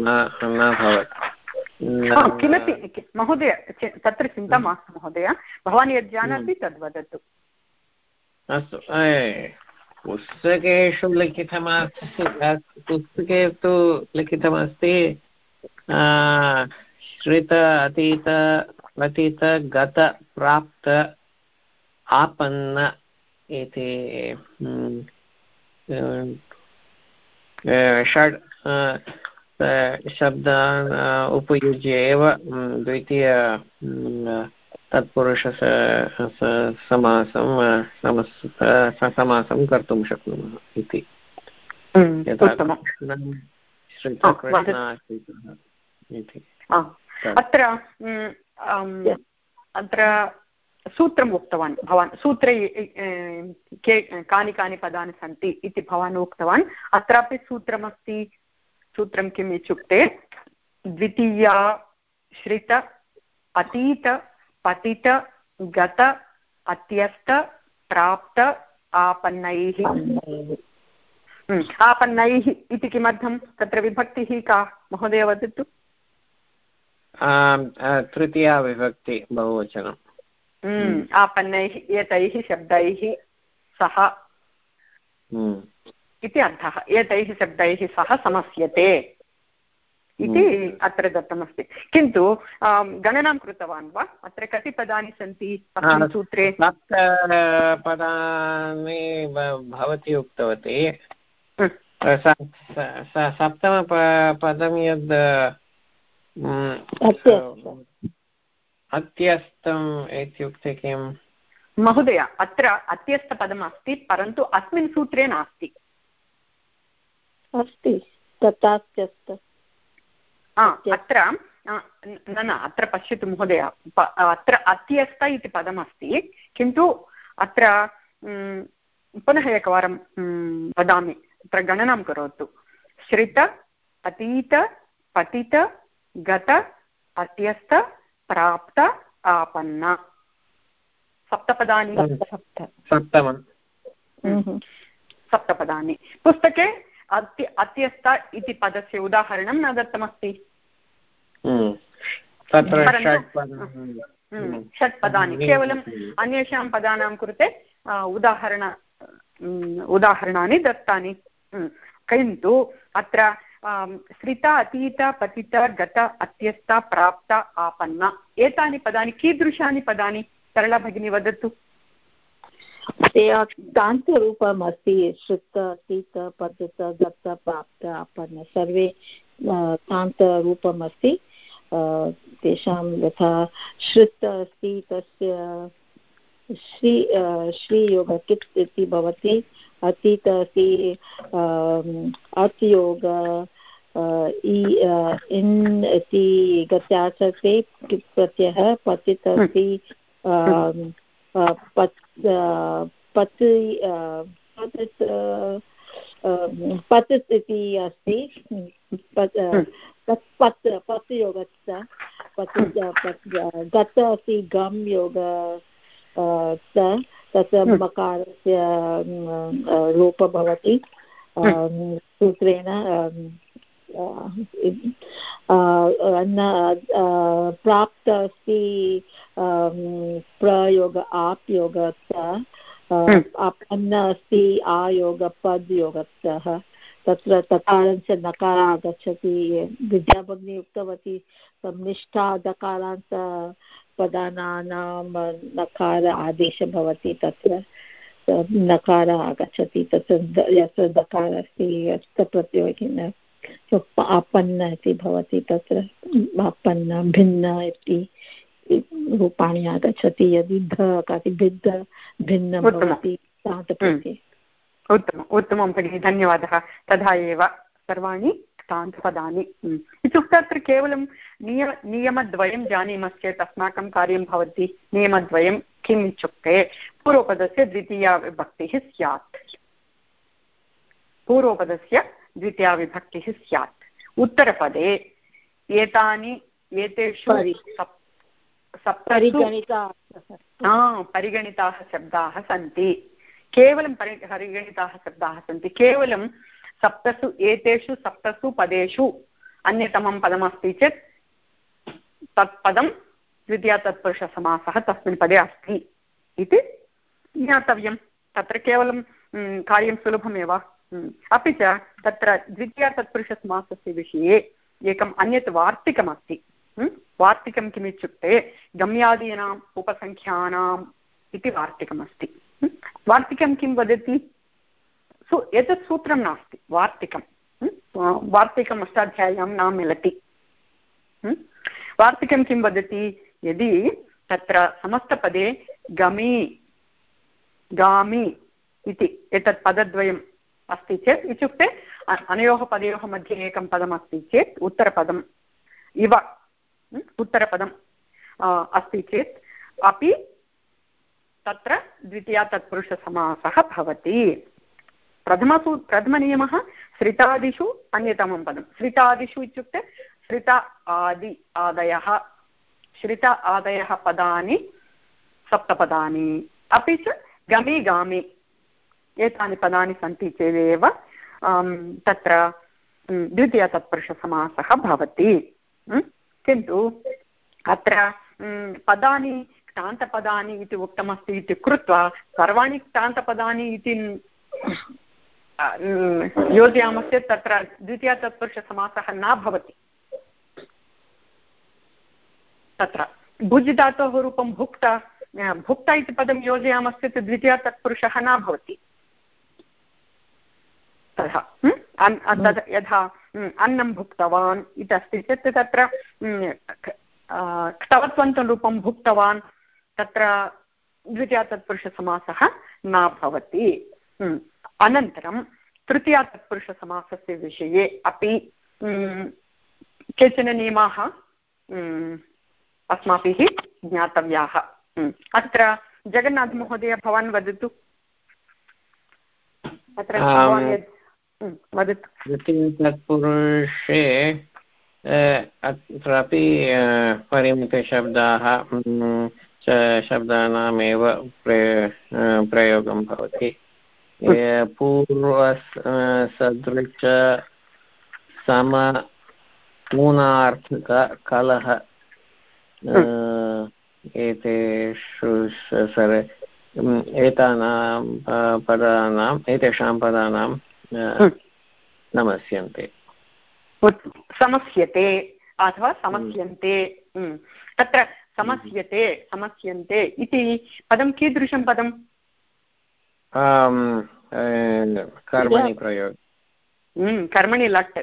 न भवत् किमपि महोदय तत्र चिन्ता मास्तु महोदय भवान् यत् जानाति तद् वदतु अस्तु पुस्तकेषु लिखितमस्ति पुस्तके तु लिखितमस्ति श्रित अतीत अतीत गत प्राप्त आपन्न इति षड् शब्दान् उपयुज्य एव द्वितीय तत्पुरुष समासं समासं कर्तुं शक्नुमः इति। अत्र अत्र सूत्रम् उक्तवान्। भवान् सूत्रे के, कानि कानि पदानि सन्ति इति भवान् उक्तवान्। अत्रापि सूत्रमस्ति। सूत्रं किम् इत्युक्ते, द्वितीया, श्रित, अतीत, पतित, गत, अत्यस्त, प्राप्त, आपन्नैः। आपन्नैः इति किमर्थं? तत्र विभक्तिः का? महोदय वदतु। तृतीया विभक्ति बहुवचनम् आपन्नैः एतैः शब्दैः सह इति अर्थः। एतैः शब्दैः सह समस्यते इति अत्र दत्तमस्ति। किन्तु गणनां कृतवान् वा? अत्र कति पदानि सन्ति? सूत्रे? पदानि भवती उक्तवती। सप्तमपदं यद् अत्यस्तम् इत्युक्ते किम्? महोदय अत्र अत्यस्तपदम् अस्ति परन्तु अस्मिन् सूत्रे नास्ति। अस्ति तथात्यस्त। अत्र न न अत्र पश्यतु महोदय अत्र अत्यस्त इति पदमस्ति किन्तु अत्र पुनः एकवारं वदामि अत्र गणनां करोतु। श्रित अतीत पतित गत अत्यस्त प्राप्त आपन्न। सप्तपदानि। सप्तमं सप्तपदानि। पुस्तके अत्य अत्यस्त इति पदस्य उदाहरणं न दत्तमस्ति षट् पदानि। केवलम् अन्येषां पदानां कृते उदाहरण उदाहरणानि दत्तानि। किन्तु अत्र श्रित अतीत, पतित, गत, अत्यस्त, प्राप्त, आपन्न। एतानि पदानि, कीदृशानि पदानि? सरला भगिनी, वदतु। तान्तरूपम् अस्ति, श्रुत, अतीत, पतित, गत, प्राप्त, आपन्न। सर्वे तान्तरूपम् अस्ति। तेषां यथा श्रुत अस्ति तस्य श्री श्रीयोग कित् इति भवति। अतीत अस्ति अतियोग इन् इति गत्याचते प्रत्ययः पतित अस्ति पत् पत् पत् इति अस्ति पत् पत् पत् योगस्य पत् गत अस्ति गम् योग तस्य मकारस्य रूप भवति। सूत्रेण प्राप्त अस्ति प्रयोग आप् योगस्य अन्न अस्ति योगस्य तत्र तकारञ्च नकार आगच्छति। विद्याभगिनी उक्तवती निष्ठा दकारान्त पदानां नकार आदेशः भवति तत्र। नकार आगच्छति तत्र यत्र दकार अस्ति यत्र प्रत्योगिन आपन्न इति भवति तत्र। आपन्न भिन्न इति रूपाणि आगच्छति। यदि ध कापि भिद्ध भिन्न भवति उत्तमम् उत्तमं भगिनि धन्यवादः। तथा एव सर्वाणि क्तान्तपदानि इत्युक्ते अत्र केवलं निय नियमद्वयं जानीमश्चेत् अस्माकं कार्यं भवति। नियमद्वयं किम् इत्युक्ते पूर्वपदस्य द्वितीया विभक्तिः स्यात्। पूर्वपदस्य द्वितीया विभक्तिः स्यात्। उत्तरपदे एतानि एतेषु परिगणिताः शब्दाः सन्ति। केवलं परि परिगणिताः शब्दाः सन्ति। केवलं सप्तसु एतेषु सप्तसु पदेषु अन्यतमं पदमस्ति चेत् तत् पदं द्वितीयतत्पुरुषसमासः तस्मिन् पदे अस्ति इति ज्ञातव्यं। तत्र केवलं कार्यं सुलभमेव। अपि च तत्र द्वितीयतत्पुरुषसमासस्य विषये एकम् अन्यत् वार्तिकमस्ति। वार्तिकं किमित्युक्ते गम्यादीनाम् उपसङ्ख्यानाम् इति वार्तिकमस्ति। वार्तिकं किं वदति? सु, एतत् सूत्रं नास्ति, वार्तिकं। वार्तिकम् अष्टाध्याय्यां न मिलति। वार्तिकं किं वदति? यदि तत्र समस्तपदे गमी, गामि इति एतत् पदद्वयम् अस्ति चेत्, इत्युक्ते अनयोः पदयोः मध्ये एकं पदमस्ति चेत्, उत्तरपदम्, इव उत्तरपदम् अस्ति चेत्, अपि तत्र द्वितीया तत्पुरुषसमासः भवति। प्रथमसू, प्रथमनियमः श्रितादिषु अन्यतमं पदं। श्रितादिषु इत्युक्ते श्रित आदि आदयः, श्रित आदयः पदानि, सप्तपदानि। अपि च गमि गामि एतानि पदानि सन्ति चेदेव तत्र द्वितीयतत्पुरुषसमासः भवति। किन्तु अत्र पदानि क्तान्तपदानि इति उक्तमस्ति इति कृत्वा, सर्वाणि क्तान्तपदानि इति योजयामश्चेत् तत्र द्वितीयतत्पुरुषसमासः न भवति। तत्र भुज् धातोः रूपं भुक्त भुक्त इति पदं योजयामश्चेत् द्वितीयतत्पुरुषः न भवति। तथा यथा अन्नं भुक्तवान् इति अस्ति चेत् तत्र क्तवत्वन्तरूपं भुक्तवान् तत्र द्वितीयातत्पुरुषसमासः न भवति। अनन्तरं तृतीयातत्पुरुषसमासस्य विषये अपि केचन नियमाः अस्माभिः ज्ञातव्याः। अत्र जगन्नाथमहोदय भवान् वदतु। अत्र वदतु। तत्पुरुषे अत्रापि परिमितशब्दाः शब्दानामेव प्रयोगं भवति। पूर्वसदृश सम पूनार्थकलः एतेषु सर एतानां पदानाम् एतेषां पदानां नमस्यन्ते। समस्यते अथवा समस्यन्ते तत्र समस्यते समस्यन्ते इति पदं कीदृशं पदम्? कर्मणि प्रयोग कर्मणि लट्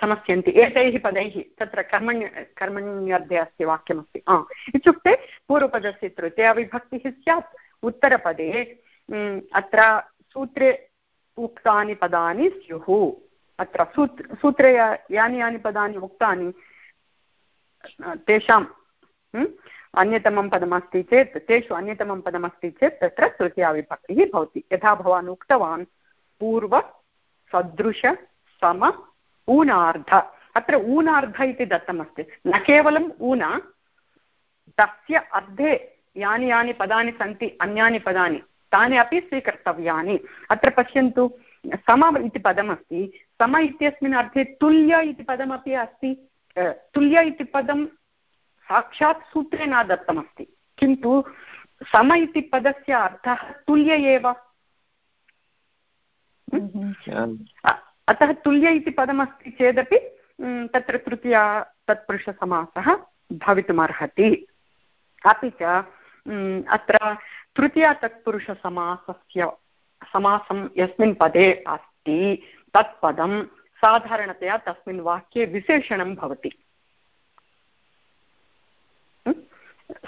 समस्यन्ति एतैः पदैः तत्र कर्मण्य कर्मण्यर्थे अस्ति वाक्यमस्ति हा इत्युक्ते पूर्वपदस्य तृतीयाविभक्तिः स्यात् उत्तरपदे अत्र सूत्रे उक्तानि पदानि स्युः अत्र सूत्र सूत्रे यानि यानि पदानि उक्तानि तेषां अन्यतमं पदमस्ति चेत्, तेषु अन्यतमं पदमस्ति चेत् तत्र तृतीयाविभक्तिः भवति। यथा भवान् उक्तवान्, पूर्व सम, ऊनार्ध। अत्र ऊनार्ध इति दत्तमस्ति। न केवलम् ऊन, तस्य अर्धे यानि यानि पदानि सन्ति, अन्यानि पदानि, तानि अपि स्वीकर्तव्यानि। अत्र पश्यन्तु, सम इति पदमस्ति। सम इत्यस्मिन् अर्थे तुल्य इति पदमपि अस्ति। तुल्य इति पदं साक्षात् सूत्रे न दत्तमस्ति। किन्तु सम इति पदस्य अर्थः तुल्य एव। अतः तुल्य इति पदमस्ति चेदपि तत्र तृतीया तत्पुरुषसमासः भवितुमर्हति। अपि च अत्र तृतीया तत्पुरुषसमासस्य समासं यस्मिन् पदे अस्ति तत्पदं साधारणतया तस्मिन् वाक्ये विशेषणं भवति।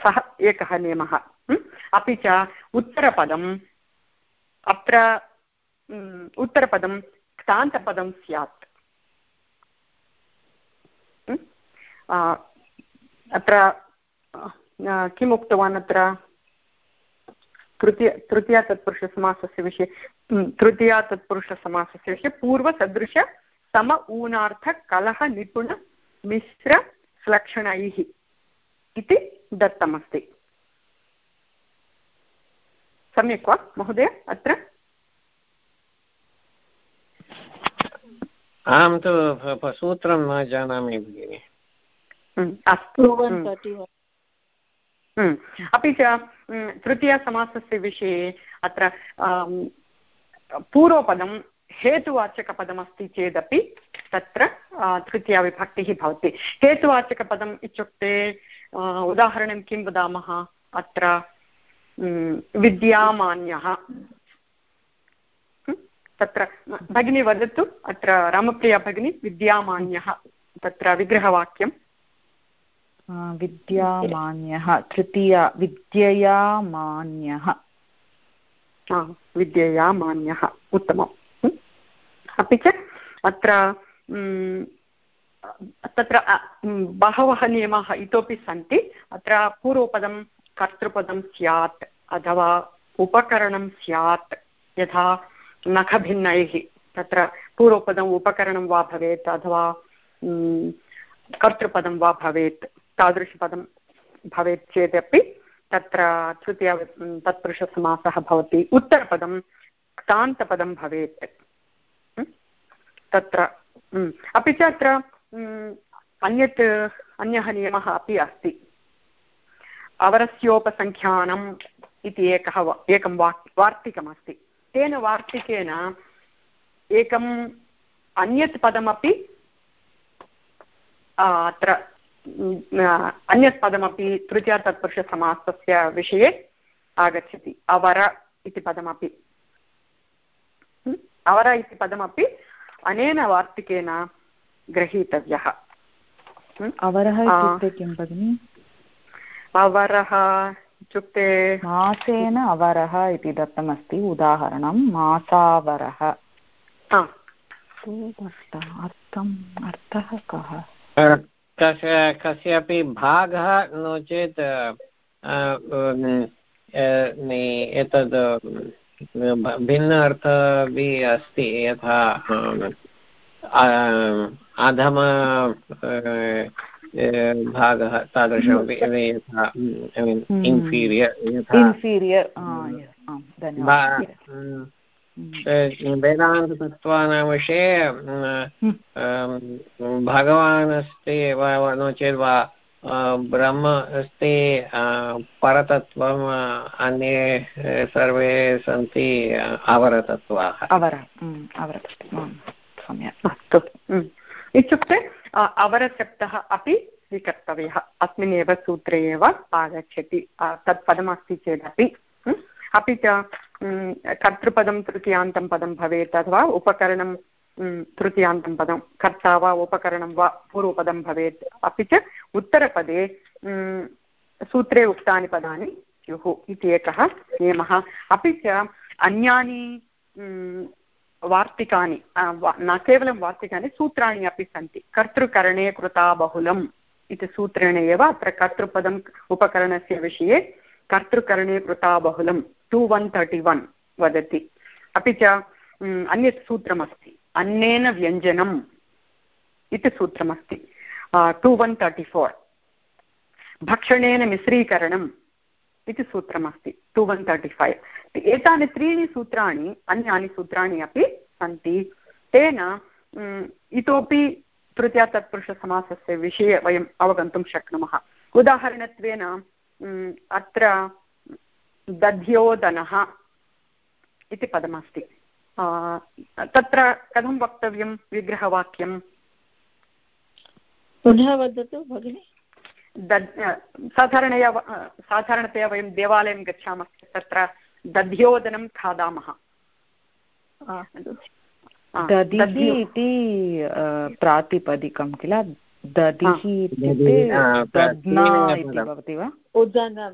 सः एकः नियमः। अपि च उत्तरपदम् अत्र उत्तरपदं क्तान्तपदं स्यात्। अत्र किम् उक्तवान् अत्र? तृतीय, तृतीया तत्पुरुषसमासस्य विषये। तृतीया तत्पुरुषसमासस्य विषये पूर्वसदृश सम ऊनार्थकलह निपुण मिश्र इति दत्तमस्ति। सम्यक् वा महोदय अत्र? अहं तु सूत्रं न जानामि भगिनि। अस्तु। अपि च तृतीयसमासस्य विषये अत्र पूर्वपदं हेतुवाचकपदमस्ति चेदपि तत्र तृतीयाविभक्तिः भवति। हेतुवाचकपदम् इत्युक्ते उदाहरणं किं वदामः? अत्र विद्यामान्यः। तत्र भगिनी वदतु अत्र रामप्रिया भगिनी विद्यामान्यः तत्र विग्रहवाक्यं विद्यामान्यः तृतीया विद्यया मान्यः विद्यया मान्यः उत्तमम्। अपि च अत्र तत्र बहवः नियमाः इतोपि सन्ति। अत्र पूर्वपदं कर्तृपदं स्यात् अथवा उपकरणं स्यात् यथा नखभिन्नैः। तत्र पूर्वपदम् उपकरणं वा भवेत् अथवा कर्तृपदं वा भवेत्, तादृशपदं भवेत् चेदपि तत्र तृतीय तत्पुरुषसमासः भवति। उत्तरपदं क्तान्तपदं भवेत्। तत्र अपि च अत्र अन्यत्, अन्यः नियमः अपि अस्ति। अवरस्योपसङ्ख्यानम् इति एकः एकं वाक् वार्तिकमस्ति। तेन वार्तिकेन एकम् अन्यत् पदमपि अत्र अन्यत् पदमपि तृतीयतत्पुरुषसमासस्य विषये आगच्छति। अवर इति पदमपि। अवर इति पदमपि अनेन वार्तिकेन गृहीतव्यः अवरः इत्युक्ते किं भगिनि? अवरः इत्युक्ते मासेन अवरः इति दत्तमस्ति उदाहरणं मासावरः। अर्थम् अर्थः कः? कस्य कस्यापि भागः नो चेत् एतद् भिन्न अर्थः अस्ति यथा अधम भागः तादृशमपि यथा इन्फीरियर् इन्फीरियर् वेदान्ततत्त्वानां विषये भगवान् अस्ति वा नो चेत् वा ब्रह्म अस्ति परतत्त्वम् अन्ये सर्वे सन्ति अवरतत्त्वाः अवर अवरतत्त्वं सम्यक्, अस्तु इत्युक्ते अवरशब्दः अपि स्वीकर्तव्यः। अस्मिन्नेव सूत्रे एव आगच्छति तत् पदमस्ति चेदपि अपि च कर्तृपदं, तृतीयान्तं पदं भवेत् अथवा उपकरणं तृतीयान्तं पदं कर्ता वा उपकरणं वा पूर्वपदं भवेत् अपि च उत्तरपदे सूत्रे उक्तानि पदानि स्युः इति एकः नियमः अपि च अन्यानि वार्तिकानि न केवलं वार्तिकानि सूत्राणि अपि सन्ति कर्तृकरणे कृता बहुलं इति सूत्रेण एव अत्र कर्तृपदम् उपकरणस्य विषये कर्तृकरणे कृता बहुलं टु वन् तर्टि वन् वदति अपि च अन्यत् सूत्रमस्ति अन्नेन व्यञ्जनम् इति सूत्रमस्ति. टु वन् तर्टि फोर् भक्षणेन मिश्रीकरणम् इति सूत्रमस्ति. टु वन् तर्टि फैव् एतानि त्रीणि सूत्राणि, अन्यानि सूत्राणि अपि सन्ति. तेन इतोपि तृतीया विषये वयम् अवगन्तुं शक्नुमः. उदाहरणत्वेन अत्र दध्योदनः इति पदमस्ति. तत्र कथं वक्तव्यं विग्रहवाक्यं? पुनः वदतु भगिनि। साधारणया साधारणतया वयं देवालयं गच्छामः तत्र दध्योदनं खादामः। दधिः इति प्रातिपदिकं किल? दधिः इत्युक्ते दध्ना इति भवति वा? उदनं।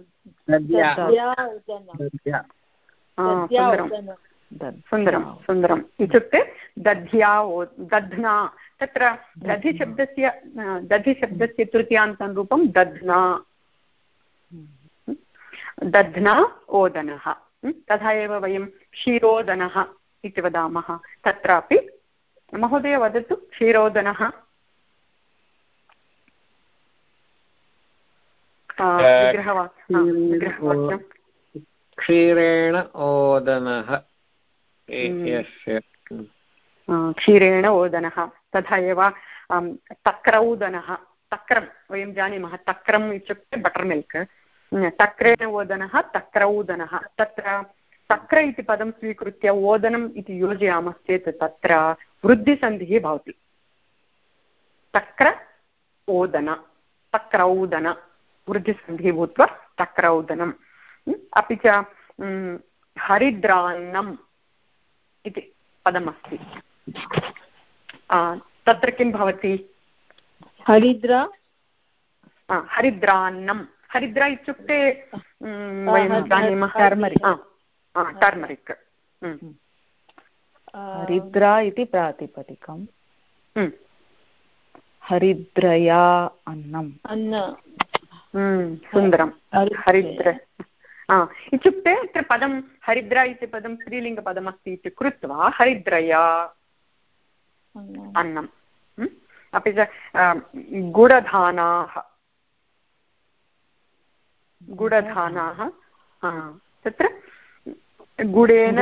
सुन्दरं सुन्दरम् इत्युक्ते दध्या दध्ना तत्र दधिशब्दस्य दधिशब्दस्य तृतीयान्तं रूपं दध्ना दध्ना ओदनः। तथा एव वयं क्षीरोदनः इति वदामः। तत्रापि महोदय वदतु क्षीरोदनः। क्षीरेण ओदनः। क्षीरेण ओदनः तथा एव तक्रौदनः तक्रं वयं जानीमः तक्रम् इत्युक्ते बटर् मिल्क् तक्रेण ओदनः तक्रौदनः तत्र तक्र इति पदं स्वीकृत्य ओदनम् इति योजयामश्चेत् तत्र वृद्धिसन्धिः भवति। तक्र ओदन तक्रौदन वृद्धिसन्धिः भूत्वा तक्रौदनम् अपि च हरिद्रान्नम्। इति पदमस्ति। तत्र किं भवति? हरिद्रा। हरिद्रान्नं हरिद्रा इत्युक्ते वयं जानीमः टर्मरिक्। हरिद्रा इति प्रातिपदिकं हरिद्रया अन्नम्। अन्न। सुन्दरं हरिद्र। इत्युक्ते अत्र पदं हरिद्रा इति पदं स्त्रीलिङ्गपदमस्ति इति कृत्वा हरिद्रया अन्नम् अपि च गुडधानाः। गुडधानाः। तत्र गुडेन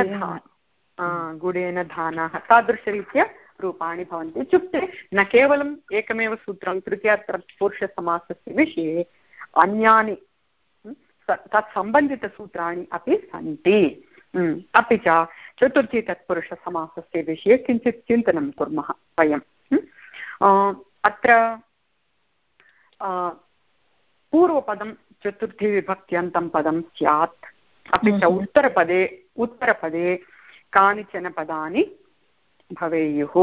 गुडेन। धानाः तादृशरीत्या रूपाणि भवन्ति। इत्युक्ते न केवलम् एकमेव सूत्रं तृतीयापुरुषसमासस्य विषये अन्यानि तत्सम्बन्धितसूत्राणि अपि सन्ति। अपि च चतुर्थी तत्पुरुषसमासस्य विषये किञ्चित् चिन्तनं कुर्मः वयं। अत्र पूर्वपदं चतुर्थीविभक्त्यन्तं पदं स्यात्। अपि च उत्तरपदे उत्तरपदे कानिचन पदानि भवेयुः।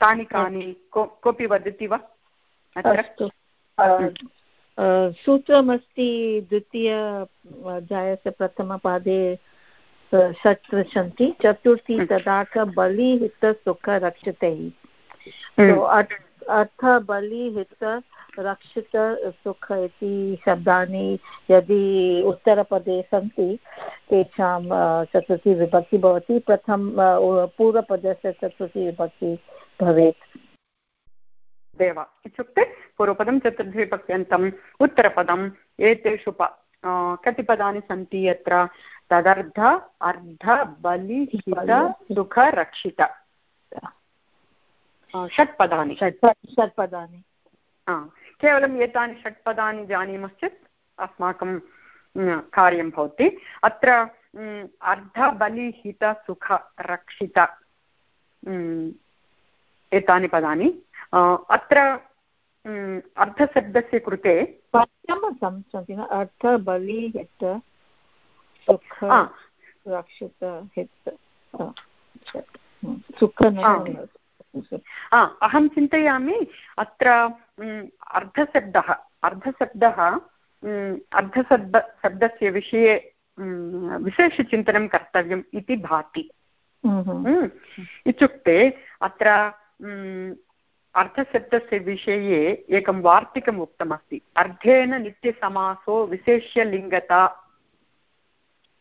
तानि कानि कोऽपि वदति वा? अस्तु। सूत्रमस्ति द्वितीय अध्यायस्य प्रथमपादे षट् सन्ति चतुर्थी तदार्थ बलिहितसुख रक्षतैः अर्थ बलिहित रक्षित सुख इति शब्दानि यदि उत्तरपदे सन्ति तेषां चतुर्थी विभक्ति भवति। प्रथम पूर्वपदस्य चतुर्थी विभक्ति भवेत्। देव इत्युक्ते पूर्वपदं चतुर्थीविभक्त्यन्तम् उत्तरपदम् एतेषु प कति पदानि सन्ति अत्र तदर्ध अर्ध बलि हित सुख रक्षित। षट् पदानि षट् षट् पदानि केवलम् एतानि षट् पदानि जानीमश्चेत् अस्माकं कार्यं भवति। अत्र अर्धबलिहितसुख रक्षित। एतानि पदानि। अत्र अर्थशब्दस्य कृते सुख रक्षित हित सुख अहं चिन्तयामि अत्र अर्धशब्दः अर्धशब्दः अर्धशब्द शब्दस्य विषये विशेषचिन्तनं कर्तव्यम् इति भाति। इत्युक्ते अत्र अर्थशब्दस्य विषये एकं वार्तिकम् उक्तमस्ति। अर्धेन नित्यसमासो विशेष्यलिङ्गता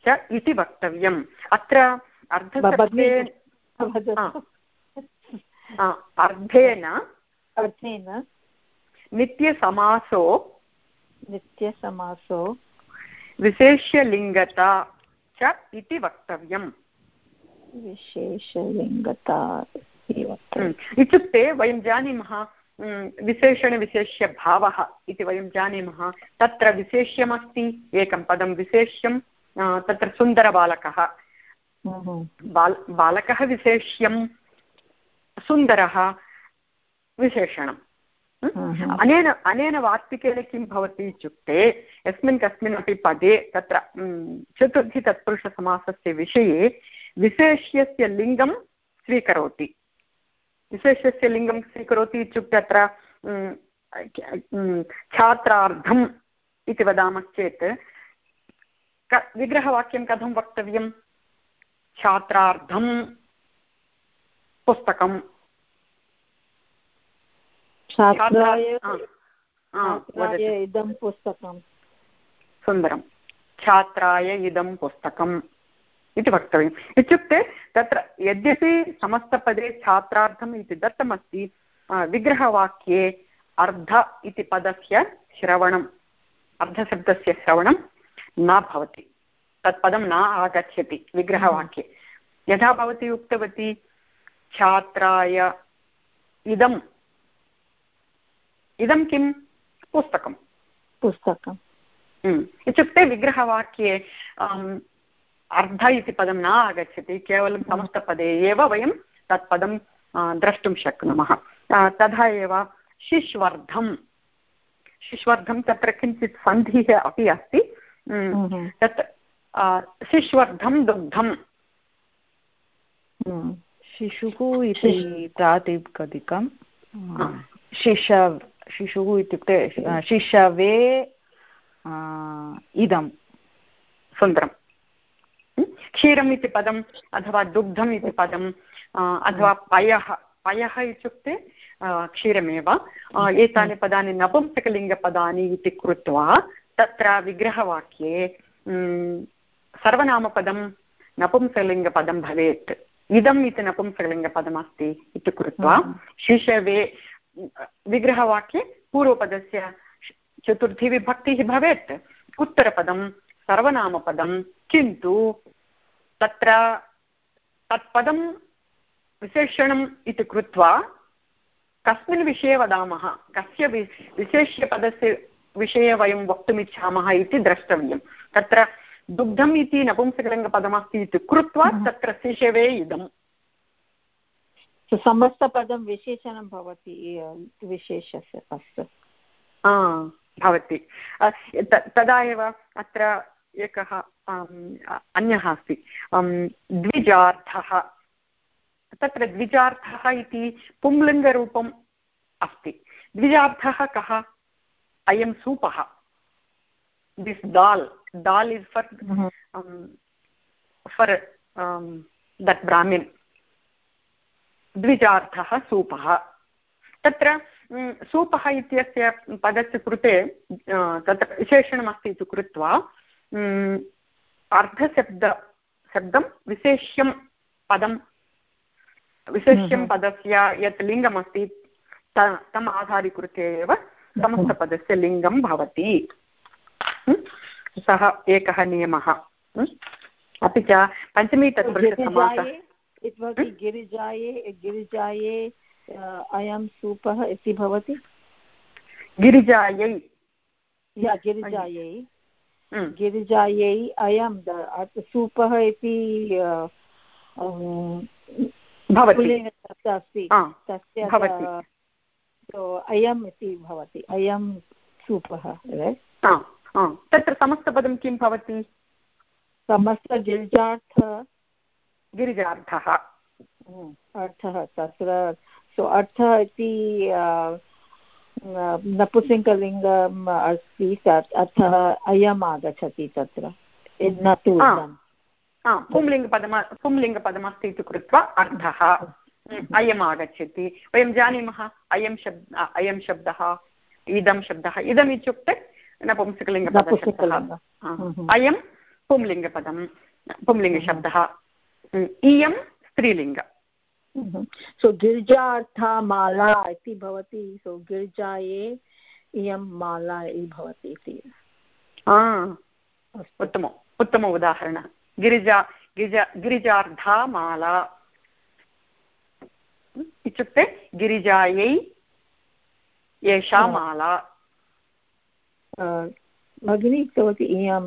च इति वक्तव्यम्। अत्र अर्धशब्दे अर्धेन अर्थेन नित्यसमासो नित्यसमासो विशेष्यलिङ्गता च इति वक्तव्यम्। विशेषलिङ्गता इत्युक्ते वयं जानीमः विशेषणविशेष्यभावः इति वयं जानीमः तत्र विशेष्यमस्ति एकं पदं विशेष्यं तत्र सुन्दरबालकः। बाल बालकः विशेष्यं सुन्दरः विशेषणम्। अनेन अनेन वार्तिकेन किं भवति इत्युक्ते यस्मिन् कस्मिन्नपि पदे तत्र चतुर्थी तत्पुरुषसमासस्य विषये विशेष्यस्य लिङ्गं स्वीकरोति। विशेषस्य लिङ्गं स्वीकरोति इत्युक्ते अत्र छात्रार्धम् इति वदामश्चेत् विग्रहवाक्यं कथं वक्तव्यं? छात्रार्धं पुस्तकं इदं पुस्तकं सुन्दरं छात्राय इदं पुस्तकम्। इति वक्तव्यम् इत्युक्ते तत्र यद्यपि समस्तपदे छात्रार्थम् इति दत्तमस्ति विग्रहवाक्ये अर्ध इति पदस्य श्रवणम् अर्धशब्दस्य श्रवणं न भवति। तत्पदं न आगच्छति विग्रहवाक्ये। यथा भवती उक्तवती छात्राय इदम् इदं किं? पुस्तकं पुस्तकम्। इत्युक्ते विग्रहवाक्ये अर्ध इति पदं न आगच्छति केवलं समस्तपदे एव वयं तत् पदं द्रष्टुं शक्नुमः। तथा एव शिश्वर्धं शिश्वर्धं तत्र किञ्चित् सन्धिः अपि अस्ति। तत् शिश्वर्धं दुग्धं शिशुः इति प्रातिपदिकं शिश शिशुः इत्युक्ते शिशवे इदं सुन्दरं क्षीरम् इति पदम् अथवा दुग्धम् इति पदम् अथवा पयः पयः इत्युक्ते क्षीरमेव। एतानि पदानि नपुंसकलिङ्गपदानि इति कृत्वा तत्र विग्रहवाक्ये सर्वनामपदं नपुंसकलिङ्गपदं भवेत्। इदम् इति नपुंसकलिङ्गपदमस्ति इति कृत्वा शिशवे विग्रहवाक्ये पूर्वपदस्य चतुर्थी विभक्तिः भवेत्। उत्तरपदं सर्वनामपदं किन्तु तत्र तत्पदं विशेषणम् इति कृत्वा कस्मिन् विषये वदामः कस्य वि विशेष्यपदस्य विषये वयं वक्तुमिच्छामः इति द्रष्टव्यं। तत्र दुग्धम् इति नपुंसकलिङ्गपदमस्ति इति कृत्वा तत्र शिशवे इदम् समस्तपदं विशेषणं भवति विशेषस्य अस्तु। भवति। तदा एव अत्र एकः अन्यः अस्ति। द्विजार्थः। तत्र द्विजार्थः इति पुंलिङ्गरूपम् अस्ति। द्विजार्थः कः? अयं सूपः। This dal dal is for for that Brahmin द्विजार्थः सूपः। तत्र सूपः इत्यस्य पदस्य कृते तत्र विशेषणमस्ति इति कृत्वा अर्धशब्द शब्दं विशेष्यं पदं। विशेष्यं पदस्य यत् लिङ्गमस्ति तम् आधारीकृत्य एव समस्तपदस्य लिङ्गं भवति। सः एकः नियमः। अपि च पञ्चमी तत्पुरुषसमासः। गिरिजाये गिरिजाये अयं सूपः इति भवति? गिरिजायै। गिरिजायै। गिरिजायै अयं सूपः इति अस्ति। तस्य अयम् इति भवति। अयं सूपः तत्र समस्तपदं किं भवति? समस्तगिरिजार्थ गिरिजार्थः। अर्थः तत्र। सो अर्थः इति नपुसिङ्कलिङ्गम् अस्ति अर्थः अयम् आगच्छति तत्र। न तु पुंलिङ्गपदम पुंलिङ्गपदमस्ति इति कृत्वा अर्थः अयम् आगच्छति। वयं जानीमः अयं शब्द अयं शब्दः इदं शब्दः इदम् इत्युक्ते नपुंसकलिङ्गपदशब्दः अयं पुंलिङ्गपदं पुंलिङ्गशब्दः। इयं स्त्रीलिङ्ग। सो गिरिजार्था माला इति भवति सो गिरिजाये इयं माला इति भवति इति उत्तमम् उत्तम उदाहरणं गिरिजा गिरिजा गिरिजार्धा माला इत्युक्ते गिरिजायै एषा माला भगिनी उक्तवती इयं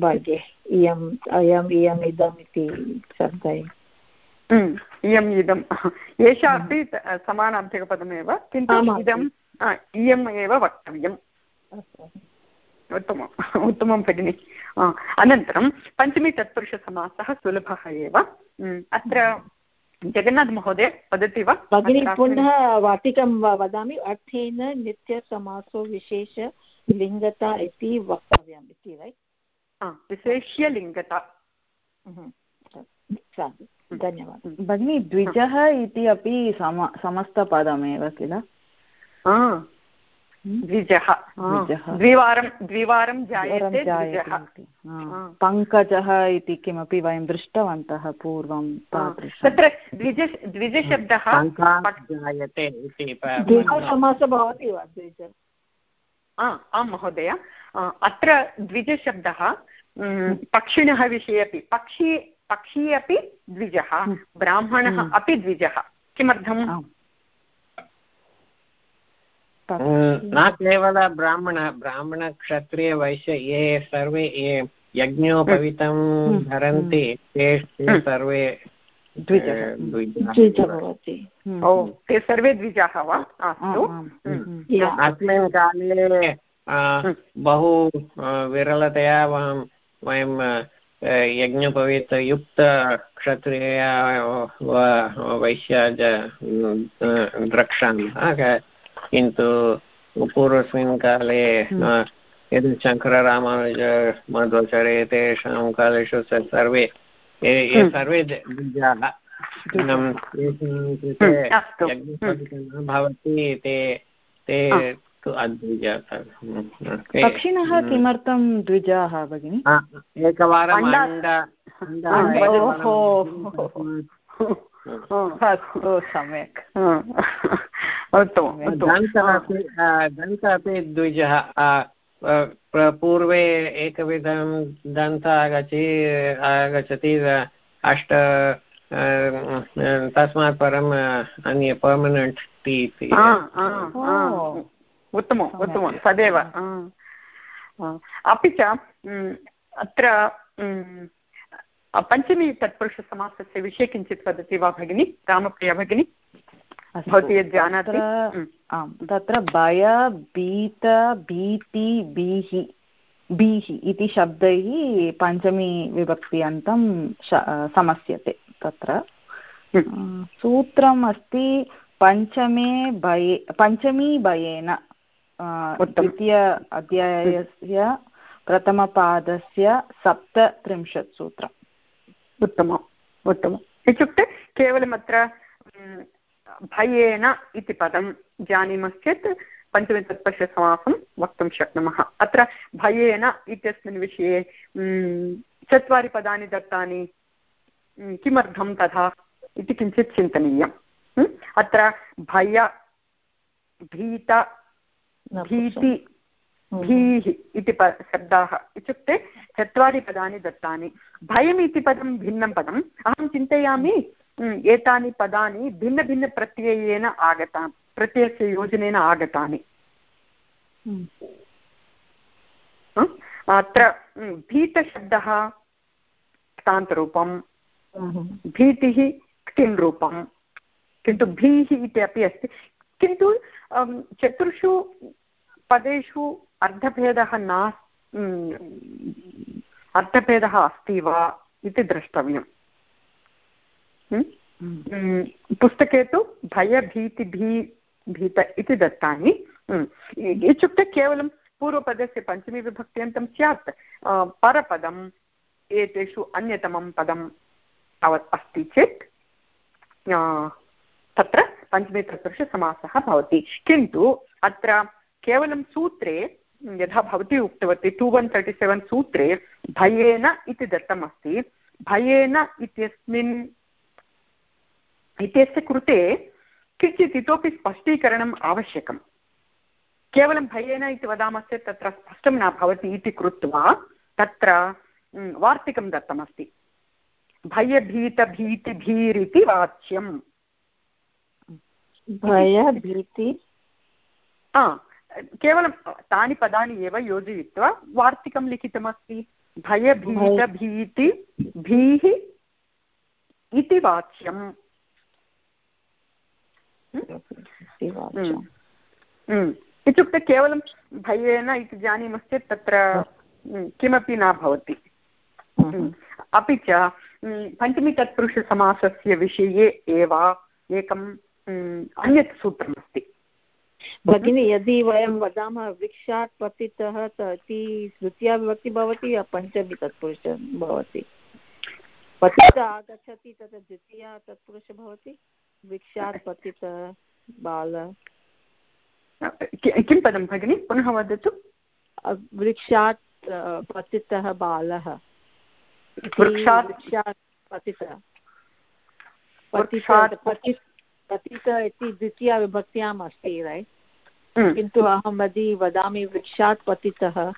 वर्गे इयम् अयम् इयम् इदम् इति शब्दै इयम् इदम्। एषा अपि समानार्थकपदमेव किन्तु इदम् इयम् एव वक्तव्यम्। उत्तमम् उत्तमं भगिनि। अनन्तरं पञ्चमी तत्पुरुषसमासः सुलभः एव। अत्र जगन्नाथमहोदय वदति वा? भगिनी पुनः वाटिकं वदामि। अर्थेन नित्यसमासो विशेषलिङ्गता इति वक्तव्यम् इति रैट् विशेष्यलिङ्गता धन्यवादः। भगिनी द्विजः इति अपि सम समस्तपदमेव किल? द्विजः। द्विवारं द्विवारं जायते पङ्कजः इति किमपि वयं दृष्टवन्तः पूर्वं तत्र द्विज द्विजशब्दः जायते समासः भवति वा द्विज? आं महोदय। अत्र द्विजशब्दः पक्षिणः विषये अपि। पक्षी पक्षी अपि द्विजः ब्राह्मणः अपि द्विजः। किमर्थम्? न केवल ब्राह्मण ब्राह्मणक्षत्रियवैश्य ये सर्वे ये यज्ञोपवितं धरन्ति ते सर्वे ते सर्वे द्विजाः वा? अस्तु। अस्मिन् काले बहु विरलतया वयं यज्ञोपवीतयुक्तक्षत्रिय वैश्य द्रक्ष्यामः किन्तु पूर्वस्मिन् काले यदि शङ्कररामानुज मध्वाचार्य तेषां कालेषु सर्वे ये सर्वे द्विजाः भवति ते ते पक्षिणः किमर्थं द्विजाः भगिनि? एकवारं अस्तु सम्यक्। दन्त अपि द्विजः। पूर्वे एकविधं दन्त आगच्छति आगच्छति अष्ट तस्मात् परम् अन्य पर्मनेण्ट् टी इति। उत्तमम् उत्तमं तदेव अपि च अत्र पञ्चमी तत्पुरुषसमासस्य विषये किञ्चित् वदति वा भगिनि? रामप्रिया भगिनी? भवती यद् जानाति? आम् तत्र भय भीत भीति भीः भीः इति शब्दैः पञ्चमी विभक्त्यन्तं समस्यते तत्र। सूत्रम् अस्ति पञ्चमे भये पञ्चमी भयेन द्वितीय अध्यायस्य प्रथमपादस्य सप्तत्रिंशत् सूत्रम्। उत्तमम् उत्तमम् इत्युक्ते केवलमत्र भयेन इति पदं जानीमश्चेत् पञ्चमीतत्पश्यसमासं वक्तुं शक्नुमः। अत्र भयेन इत्यस्मिन् विषये चत्वारि पदानि दत्तानि किमर्थं तथा इति किञ्चित् चिन्तनीयम्। अत्र भय भीत भीति भीः इति प शब्दाः इत्युक्ते चत्वारि पदानि दत्तानि। भयम् इति पदं भिन्नं पदम्। अहं चिन्तयामि एतानि पदानि भिन्नभिन्नप्रत्ययेन आगता प्रत्ययस्य योजनेन आगतानि। अत्र भीतशब्दः क्तान्तरूपं भीतिः किं रूपं किन्तु भीः इति अपि अस्ति। किन्तु चतुर्षु पदेषु अर्थभेदः न अर्थभेदः अस्ति वा इति द्रष्टव्यम्। पुस्तके तु भयभीतिभी भीत इति दत्तानि। इत्युक्ते केवलं पूर्वपदस्य पञ्चमीविभक्त्यन्तं स्यात्। परपदम् एतेषु अन्यतमं पदम् अस्ति चेत् तत्र पञ्चमी तत्पुरुषसमासः भवति। किन्तु अत्र केवलं सूत्रे यथा भवती उक्तवती टु वन् तर्टि सेवेन् सूत्रे भयेन इति दत्तमस्ति। भयेन इत्यस्मिन् इत्यस्य कृते किञ्चित् इतोपि स्पष्टीकरणम् आवश्यकम्। केवलं भयेन इति वदामश्चेत् तत्र स्पष्टं न भवति इति कृत्वा तत्र वार्तिकं दत्तमस्ति। भयभीतभीतिभीरिति वाच्यम्। भयभीति? केवलं तानि पदानि एव योजयित्वा वार्तिकं लिखितमस्ति। भयभीतभीति भीः इति वाच्यम्। इत्युक्ते केवलं भयेन इति जानीमश्चेत् तत्र किमपि न भवति। अपि च पञ्चमी तत्पुरुषसमासस्य विषये एव एकम् अन्यत् सूत्रमस्ति। भगिनी यदि वयं वदामः वृक्षात् पतितः तर्हि तृतीया विभक्ति भवति या पञ्चमी तत्पुरुष भवति? पतित आगच्छति तत् द्वितीया तत्पुरुष भवति? वृक्षात् पतित बाल। किं पदं भगिनि? पुनः वदतु। वृक्षात् पतितः बालः। वृक्षात् पतितः पतित इति द्वितीयाविभक्त्याम् अस्ति रैट् हम्म। किन्तु अहं यदि वदामि वृक्षात् पतितः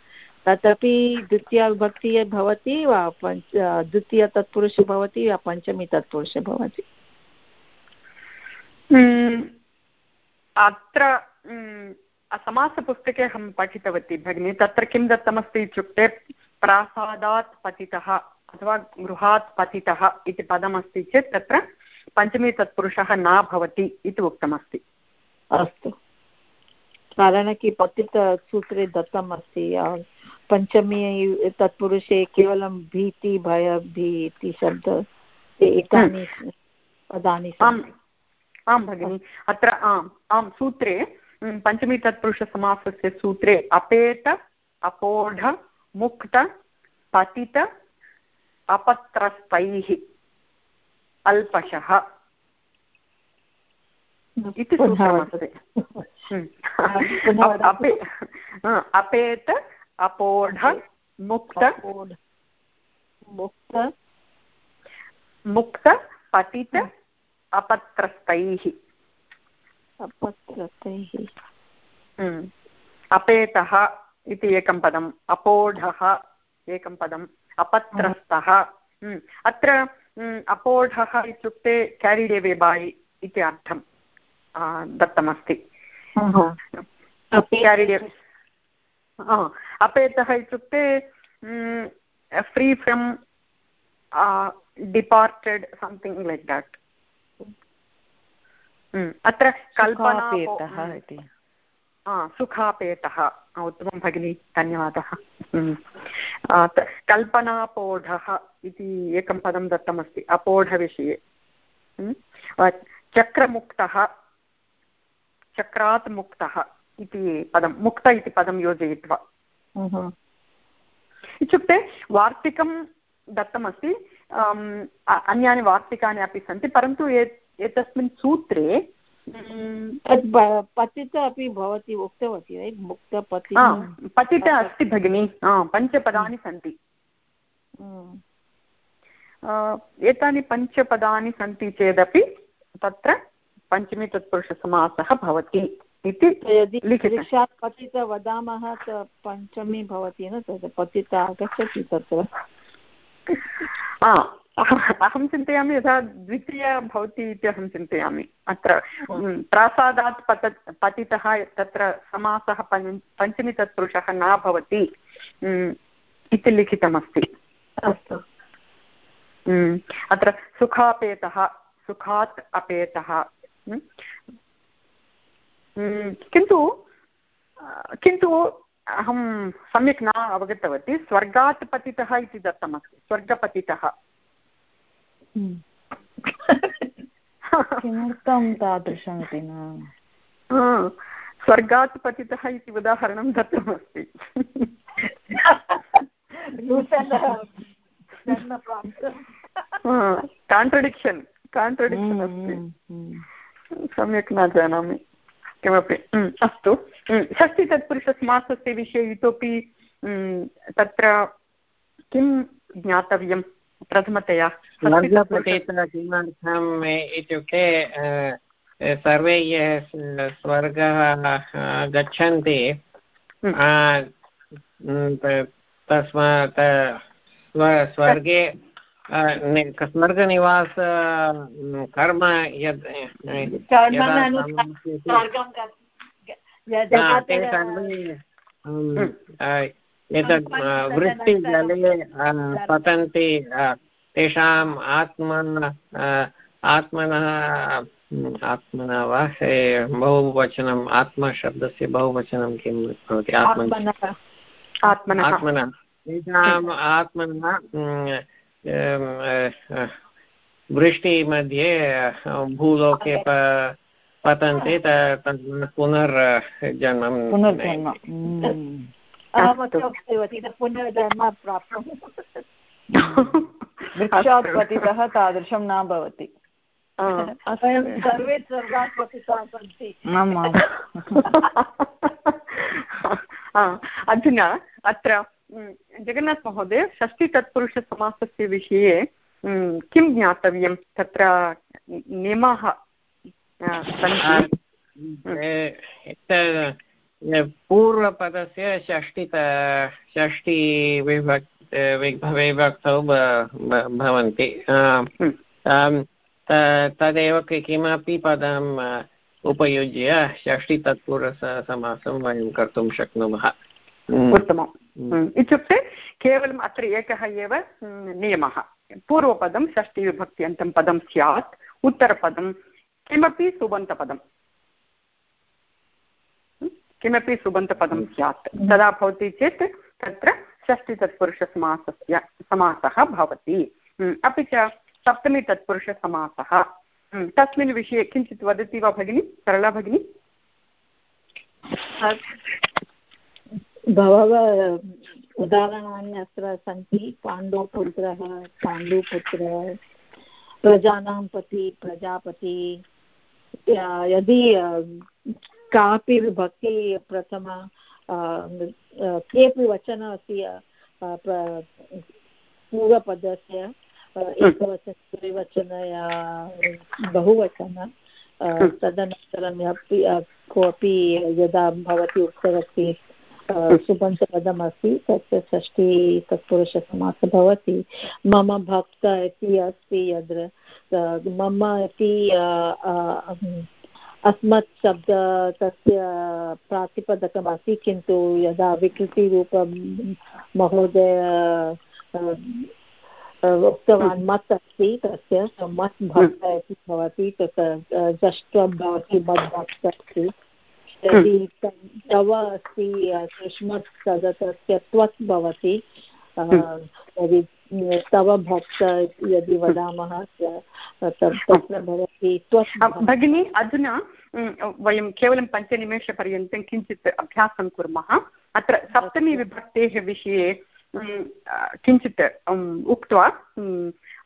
तदपि द्वितीयाविभक्तिः भवति वा पञ्च द्वितीयतत्पुरुष भवति वा पञ्चमी तत्पुरुष भवति हम्म। अत्र समासपुस्तके अहं पठितवती भगिनी तत्र किं दत्तमस्ति इत्युक्ते प्रासादात् पतितः अथवा गृहात् पतितः इति पदमस्ति चेत् तत्र पञ्चमी तत्पुरुषः न भवति इति उक्तमस्ति। अस्तु। कारणं कि पतितसूत्रे दत्तम् अस्ति पञ्चमी तत्पुरुषे केवलं भीति भय भी इति शब्द एतानि पदानि आम् आं भगिनि अत्र आम् आं सूत्रे पञ्चमी तत्पुरुषसमासस्य सूत्रे अपेत अपोढ मुक्त पतित अपत्रस्तैः। अल्पशः। इति सूत्रमस्ति अपेत अपोढ मुक्त मुक्त मुक्त पतित अपत्रस्तैः। अपत्रतैः अपेतः इति एकं पदम् अपोढः एकं पदम् अपत्रस्तः। अत्र अपोढः इत्युक्ते केरिड् एवे बाय् इति अर्थं दत्तमस्ति अपेतः इत्युक्ते free from departed something lack that अत्र कल्पनापेतः इति सुखापेतः। उत्तमं भगिनी धन्यवादः। कल्पनापोढः इति एकं पदं दत्तमस्ति अपोढविषये। चक्रमुक्तः चक्रात् मुक्तः इति पदं मुक्त इति पदं योजयित्वा। इत्युक्ते वार्तिकं दत्तमस्ति अन्यानि वार्तिकानि अपि सन्ति परन्तु एतस्मिन् सूत्रे पतित अपि भवती उक्तवती रैट् मुक्तपति। पतित अस्ति भगिनि। पञ्चपदानि सन्ति। एतानि पञ्चपदानि सन्ति चेदपि तत्र पञ्चमी तत्पुरुषसमासः भवति इति यदि वृक्षात् पतित वदामः पञ्चमी भवति न तद् पतित आगच्छति तत्र। अहं चिन्तयामि यथा द्वितीया भवति इति अहं चिन्तयामि। अत्र प्रासादात् पत पतितः तत्र समासः पञ्चमी तत्पुरुषः न भवति इति लिखितमस्ति। अस्तु। अत्र सुखापेतः सुखात् अपेतः किन्तु किन्तु अहं सम्यक् न अवगतवती स्वर्गात् पतितः इति दत्तमस्ति स्वर्गपतितः। किमर्थं तादृशमिति न? स्वर्गात् पतितः इति उदाहरणं दत्तमस्ति. काण्ट्रडिक्षन् काण्ट्रडिक्षन् अस्ति. सम्यक् न जानामि. किमपि अस्तु. षष्टितत्पुरुषसमासस्य विषये इतोपि तत्र किं ज्ञातव्यं प्रथमतया किमर्थम् इत्युक्ते सर्वे ये स्वर्गः गच्छन्ति तस्मात् स्वर्गे स्वर्गनिवास कर्म यद् एतद् वृष्टिजले पतन्ति तेषाम् आत्मन आत्मनः आत्मनः वा? बहुवचनम् आत्मशब्दस्य बहुवचनं किं भवति? आत्मनः। आत्मनः। तेषाम् आत्मनः वृष्टिमध्ये भूलोके पतन्ति पुनर्जन्मं। पुनर्जन्म प्राप्तं वृक्षात् पतितः तादृशं न भवति। सर्वे स्वर्गात् पतिताः सन्ति अधुना अत्र जगन्नाथमहोदय षष्टितत्पुरुषसमासस्य विषये किं ज्ञातव्यं? तत्र नियमाः सन्ति। पूर्वपदस्य षष्टित षष्टिविभक् विभक्तौ भवन्ति तदेव किमपि पदम् उपयुज्य षष्टितत्पुरुषसमासं वयं कर्तुं शक्नुमः उत्तमम् इत्युक्ते केवलम् अत्र एकः एव नियमः पूर्वपदं षष्टिविभक्त्यन्तं पदं स्यात् उत्तरपदं किमपि सुबन्तपदं किमपि सुबन्तपदं स्यात्। तदा भवति चेत् तत्र षष्टितत्पुरुषसमासस्य समासः भवति। अपि च सप्तमी तत्पुरुषसमासः तस्मिन् विषये किञ्चित् वदति वा भगिनि? सरला भगिनी? बहवः उदाहरणानि अत्र सन्ति। पाण्डुपुत्रः पाण्डुपुत्र प्रजानां पति प्रजापति। यदि कापि विभक्ति प्रथम केपि अस्ति पूर्वपदस्य एकवचन द्विवचन या बहुवचन तदनन्तरं कोऽपि यदा भवती उक्तवती सुबन्तपदमस्ति तस्य षष्ठी तत्पुरुषसमासः भवति। मम भक्त इति अस्ति यद् मम इति अस्मत् शब्द तस्य प्रातिपदकमस्ति किन्तु यदा विकृतिरूपं महोदय उक्तवान् मत् अस्ति तस्य मत् भक्त इति भवति तत् जष्ट्वं भवति मद्भक्त अस्ति। यदि तव अस्ति सुष्मत् तद् तस्य त्वत् भवति यदि तव भक्त यदि वदामः तत्र भवति भगिनी अधुना वयं केवलं पञ्चनिमेषपर्यन्तं किञ्चित् अभ्यासं कुर्मः। अत्र सप्तमीविभक्तेः विषये किञ्चित् उक्त्वा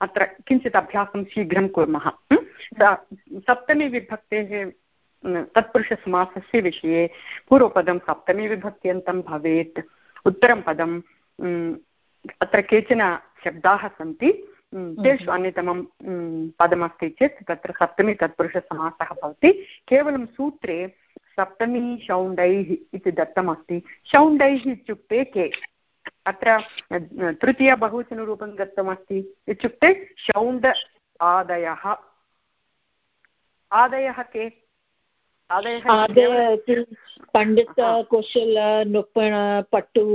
अत्र किञ्चित् अभ्यासं शीघ्रं कुर्मः। सप्तमीविभक्तेः तत्पुरुषसमासस्य विषये पूर्वपदं सप्तमीविभक्त्यन्तं भवेत्। उत्तरं पदं अत्र केचन शब्दाः सन्ति। तेषु अन्यतमं पदमस्ति चेत् तत्र सप्तमी तत्पुरुषसमासः भवति। केवलं सूत्रे सप्तमी शौण्डैः इति दत्तमस्ति। शौण्डैः इत्युक्ते के? अत्र तृतीय बहुवचनरूपं दत्तमस्ति। इत्युक्ते शौण्ड आदयः। आदयः के? आदय पण्डित कुशल नृपण पटु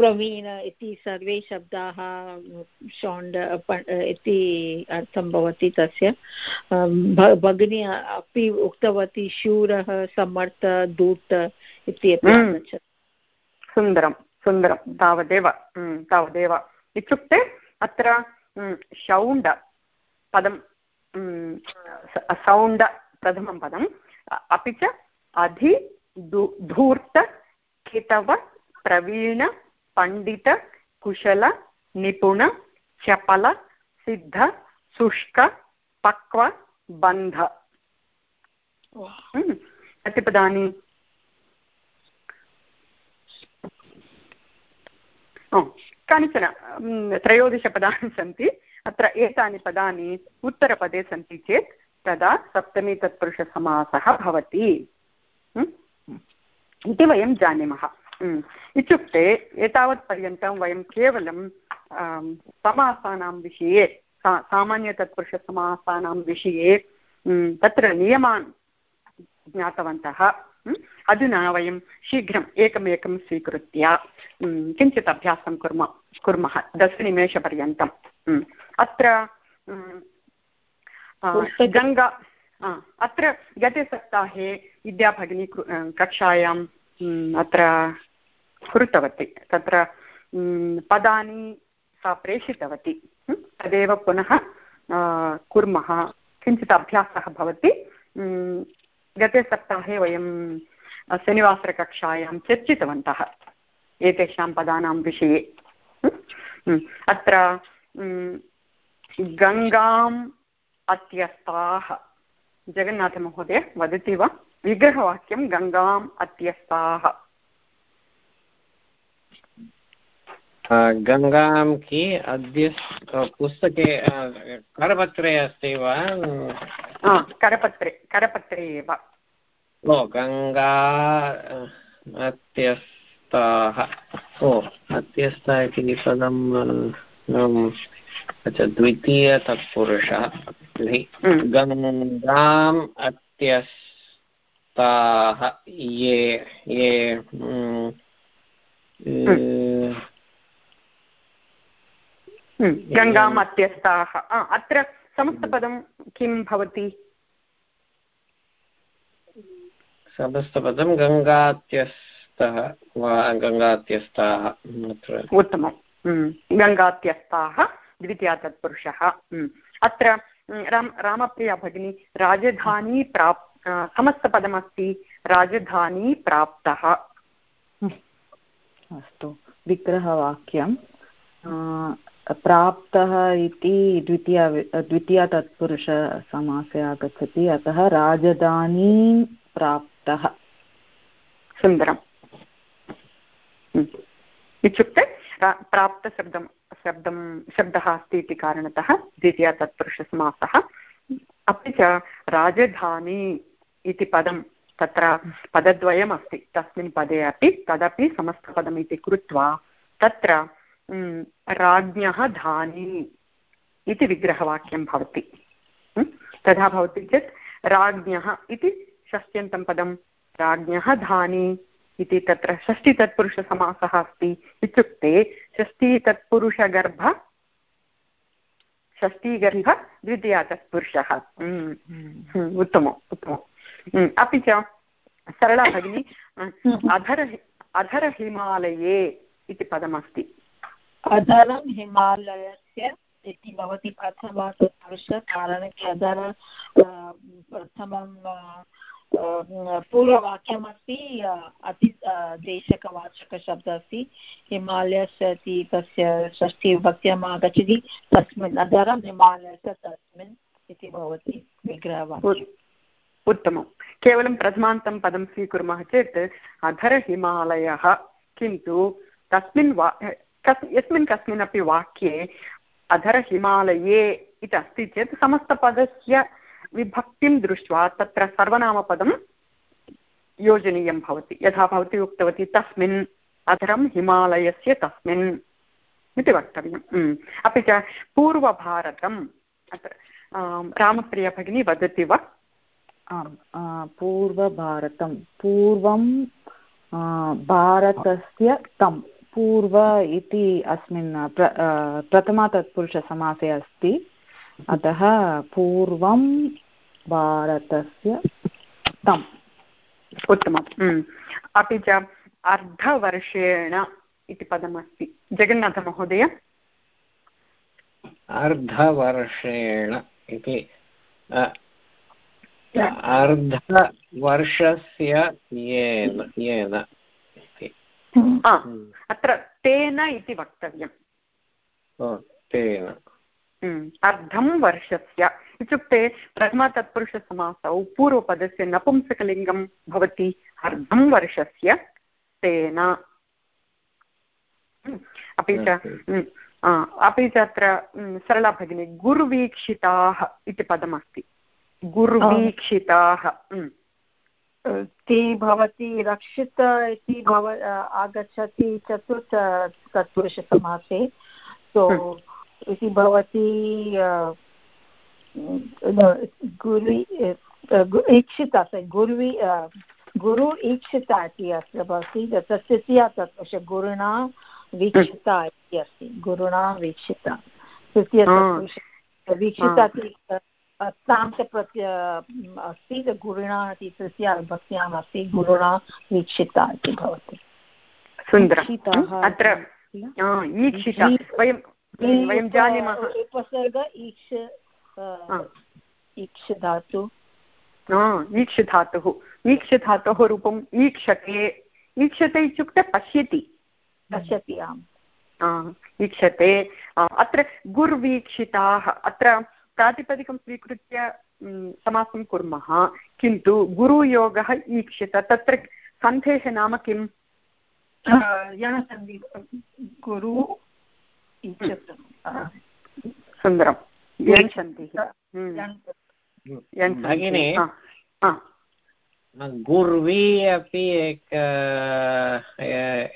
प्रवीण इति सर्वे शब्दाः शौण्ड इति अर्थं भवति तस्य। भगिनी अपि उक्तवती शूरः समर्थ दूत इति अपि हम्म। आगच्छति। सुन्दरं सुन्दरं। तावदेव हम्म, तावदेव। इत्युक्ते अत्र हम्म, शौण्ड पदं सौण्ड प्रथमं पदम् अपि च अधि धूर्त कितव प्रवीण पण्डित कुशल निपुण चपल सिद्ध शुष्क पक्व बन्ध कति पदानि कानिचन त्रयोदशपदानि सन्ति अत्र एतानि पदानि उत्तरपदे सन्ति चेत् तदा सप्तमी तत्पुरुषसमासः भवति इति वयं जानीमः इत्युक्ते एतावत्पर्यन्तं वयं केवलं समासानां विषये सा सामान्यतत्पुरुषसमासानां विषये तत्र नियमान् ज्ञातवन्तः अधुना वयं शीघ्रम् एकमेकं स्वीकृत्य किञ्चित् अभ्यासं कुर्मः कुर्मः दशनिमेषपर्यन्तम् अत्र गङ्गा अत्र गते सप्ताहे विद्याभगिनी कक्षायां अत्र कृतवती तत्र पदानि सा प्रेषितवती। तदेव पुनः कुर्मः। किञ्चित् अभ्यासः भवति। गते सप्ताहे वयं शनिवासरकक्षायां चर्चितवन्तः एतेषां पदानां विषये। अत्र गङ्गाम् अत्यस्ताः। जगन्नाथमहोदय वदति वा? विग्रहवाक्यं गङ्गाम् अत्यस्ताः। गङ्गां कि अद्य पुस्तके करपत्रे अस्ति वा? करपत्रे करपत्रे एव। ओ गङ्गा अत्यस्ताः ओ अत्यस्ता इति पदं अच्छा द्वितीयतत्पुरुषः गङ्गाम् अत्यस्ताः ये ये गङ्गाम् अत्यस्ताः अत्र समस्तपदं किं भवति? समस्तपदं गङ्गात्यस्तः वा गङ्गात्यस्ताः उत्तमं गङ्गात्यस्ताः द्वितीया तत्पुरुषः अत्र राम रामप्रिया भगिनी राजधानी प्राप् समस्तपदमस्ति राजधानी प्राप्तः। अस्तु विग्रहवाक्यं प्राप्तः इति द्वितीया द्वितीया तत्पुरुषसमासे आगच्छति, अतः राजधानीं प्राप्तः। सुन्दरम्। इत्युक्ते प्राप्तशब्दं शब्दं, शब्दः अस्ति इति कारणतः द्वितीया तत्पुरुषसमासः अपि च राजधानी इति पदं तत्र पदद्वयमस्ति। तस्मिन् पदे अपि तदपि समस्तपदम् इति कृत्वा तत्र राज्ञः धानी इति विग्रहवाक्यं भवति तथा भवति चेत् राज्ञः इति षष्ट्यन्तं पदं राज्ञः धानी इति तत्र षष्टितत्पुरुषसमासः अस्ति इत्युक्ते षष्टितत्पुरुषगर्भ षष्टिगर्भ द्वितीया तत्पुरुषः उत्तमम् उत्तमम् अपि च सरला भगिनी अधर अधरहिमालये इति पदमस्ति अधरं हिमालयस्य इति भवति प्रथमपुरुष कारणके अधर प्रथमं पूर्ववाक्यमस्ति अति देशकवाचकशब्दः अस्ति हिमालयस्य इति तस्य षष्ठीविभक्त्यम् आगच्छति तस्मिन् अधरं हिमालयस्य तस्मिन् इति उत्तमं केवलं प्रथमान्तं पदं स्वीकुर्मः चेत्, अधरहिमालयः किन्तु तस्मिन् वा कस्, यस्मिन् कस्मिन्नपि वाक्ये अधरहिमालये इति अस्ति चेत् समस्तपदस्य विभक्तिं दृष्ट्वा तत्र सर्वनामपदं योजनीयं भवति। यथा भवती उक्तवती, तस्मिन् अधरं हिमालयस्य तस्मिन् इति वक्तव्यम्। अपि च पूर्वभारतम् अत्र रामप्रिया भगिनी वदति वा? आम् पूर्वभारतं पूर्वं भारतस्य तं पूर्व इति अस्मिन् प्र प्रथमा तत्पुरुषसमासे अस्ति। अतः पूर्वं भारतस्य तम्। उत्तमम्। अपि च अर्धवर्षेण इति पदमस्ति। जगन्नाथमहोदय? अर्धवर्षेण इति अर्धवर्षस्य येन येन। अत्र तेन इति वक्तव्यम्। तेन। अर्धं वर्षस्य। इत्युक्ते प्रथमतत्पुरुषसमासौ पूर्वपदस्य नपुंसकलिङ्गं भवति अर्धं वर्षस्य तेन। अपि च अपि च अत्र सरला भगिनी गुर्वीक्षिताः इति पदमस्ति। गुर्वीक्षिताः ती भवती रक्षित इति भव आगच्छति चतुर्थ तत्पुरुषसमासे सो इति भवती गुरु ईक्षिता गुर्वी गुरु ईक्षिता इति अत्र भवति तृतीया तत्पुरुष गुरुणा वीक्षिता इति अस्ति गुरुणा वीक्षिता। तृतीय वीक्षिता तान्तप्रत्य अस्ति गुरुणा इति तृतीया विभक्त्याम् अस्ति गुरुणा वीक्षिता इति भवति। सुन्दरम्। अत्र ईक्षिता वयं वयं जानीमः। उपसर्ग ईक्ष ईक्ष धातु ईक्षधातुः। ईक्षधातोः। रूपम् ईक्षते। ईक्षते इत्युक्ते पश्यति। पश्यति आम्। ईक्षते। अत्र गुर्वीक्षिताः अत्र प्रातिपदिकं स्वीकृत्य समासं कुर्मः। किन्तु गुरुयोगः ईक्षित। तत्र सन्धेः नाम किम्? यणसन्धि गुरु सुन्दरं। यण्सन्धिः भगिनि गुर्वी अपि एक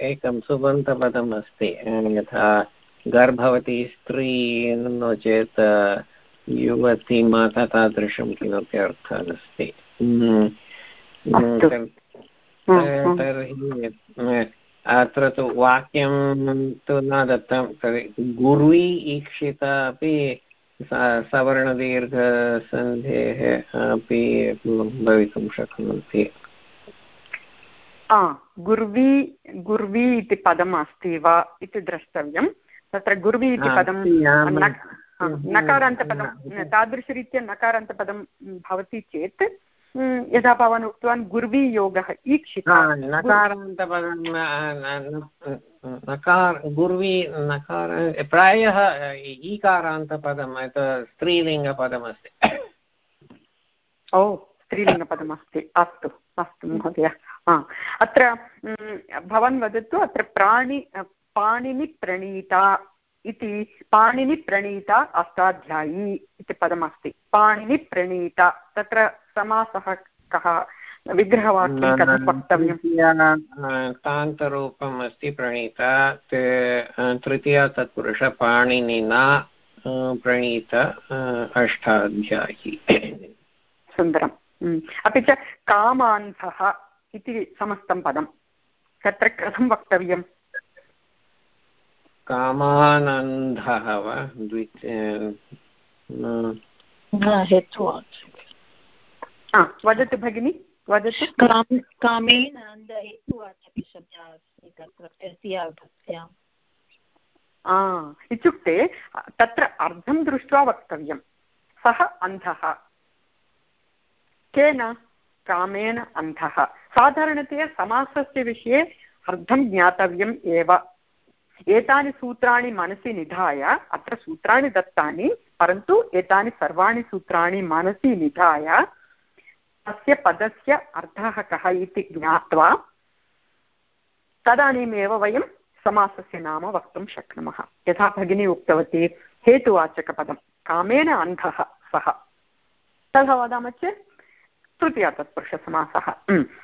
एकं सुबन्तपदम् अस्ति यथा गर्भवती स्त्री नो चेत् युवती माता तादृशं किमपि अर्थः अस्ति तर्हि अत्र तु वाक्यं तु न दत्तं तर्हि गुर्वी ईक्षिता अपि सवर्णदीर्घसन्धेः अपि भवितुं शक्नोति गुर्वी गुर्वी इति पदम् अस्ति वा इति द्रष्टव्यं तत्र गुर्वी इति पदं नकारान्तपदं तादृशरीत्या नकारान्तपदं भवति चेत् यथा भवान् उक्तवान् गुर्वी योगः ईक्षिता। नकारान्तपदं नकार गुर्वी नकार प्रायः ईकारान्तपदम् स्त्रीलिङ्गपदमस्ति। ओ स्त्रीलिङ्गपदमस्ति अस्तु अस्तु महोदय अत्र भवान् वदतु अत्र प्राणि पाणिनिप्रणीता इति पाणिनिप्रणीता अष्टाध्यायी इति पदमस्ति। पाणिनिप्रणीता तत्र समासः कः? विग्रहवाक्यं कथं वक्तव्यं कान्तरूपम् अस्ति प्रणीता तृतीया तत्पुरुष पाणिनिना प्रणीत अष्टाध्यायी। सुन्दरम्। अपि च कामान्धः इति समस्तं पदं तत्र कथं वक्तव्यम्? कामानन्दः वा? वदतु भगिनि वदतु। कामेन हेतुवाचकशब्दः अस्ति तत्र इत्युक्ते तत्र अर्धं दृष्ट्वा वक्तव्यं। सः अन्धः। केन? कामेन अन्धः। साधारणतया समासस्य विषये अर्धं ज्ञातव्यम् एव। एतानि सूत्राणि मनसि निधाय, अत्र सूत्राणि दत्तानि, परन्तु एतानि सर्वाणि सूत्राणि मनसि निधाय, तस्य पदस्य अर्थः कः इति ज्ञात्वा तदानीमेव वयं समासस्य नाम वक्तुं शक्नुमः। यथा भगिनी उक्तवती, हेतुवाचकपदं, कामेन अन्धः सः। तथा वदामः चेत्, तृतीया तत्पुरुषसमासः।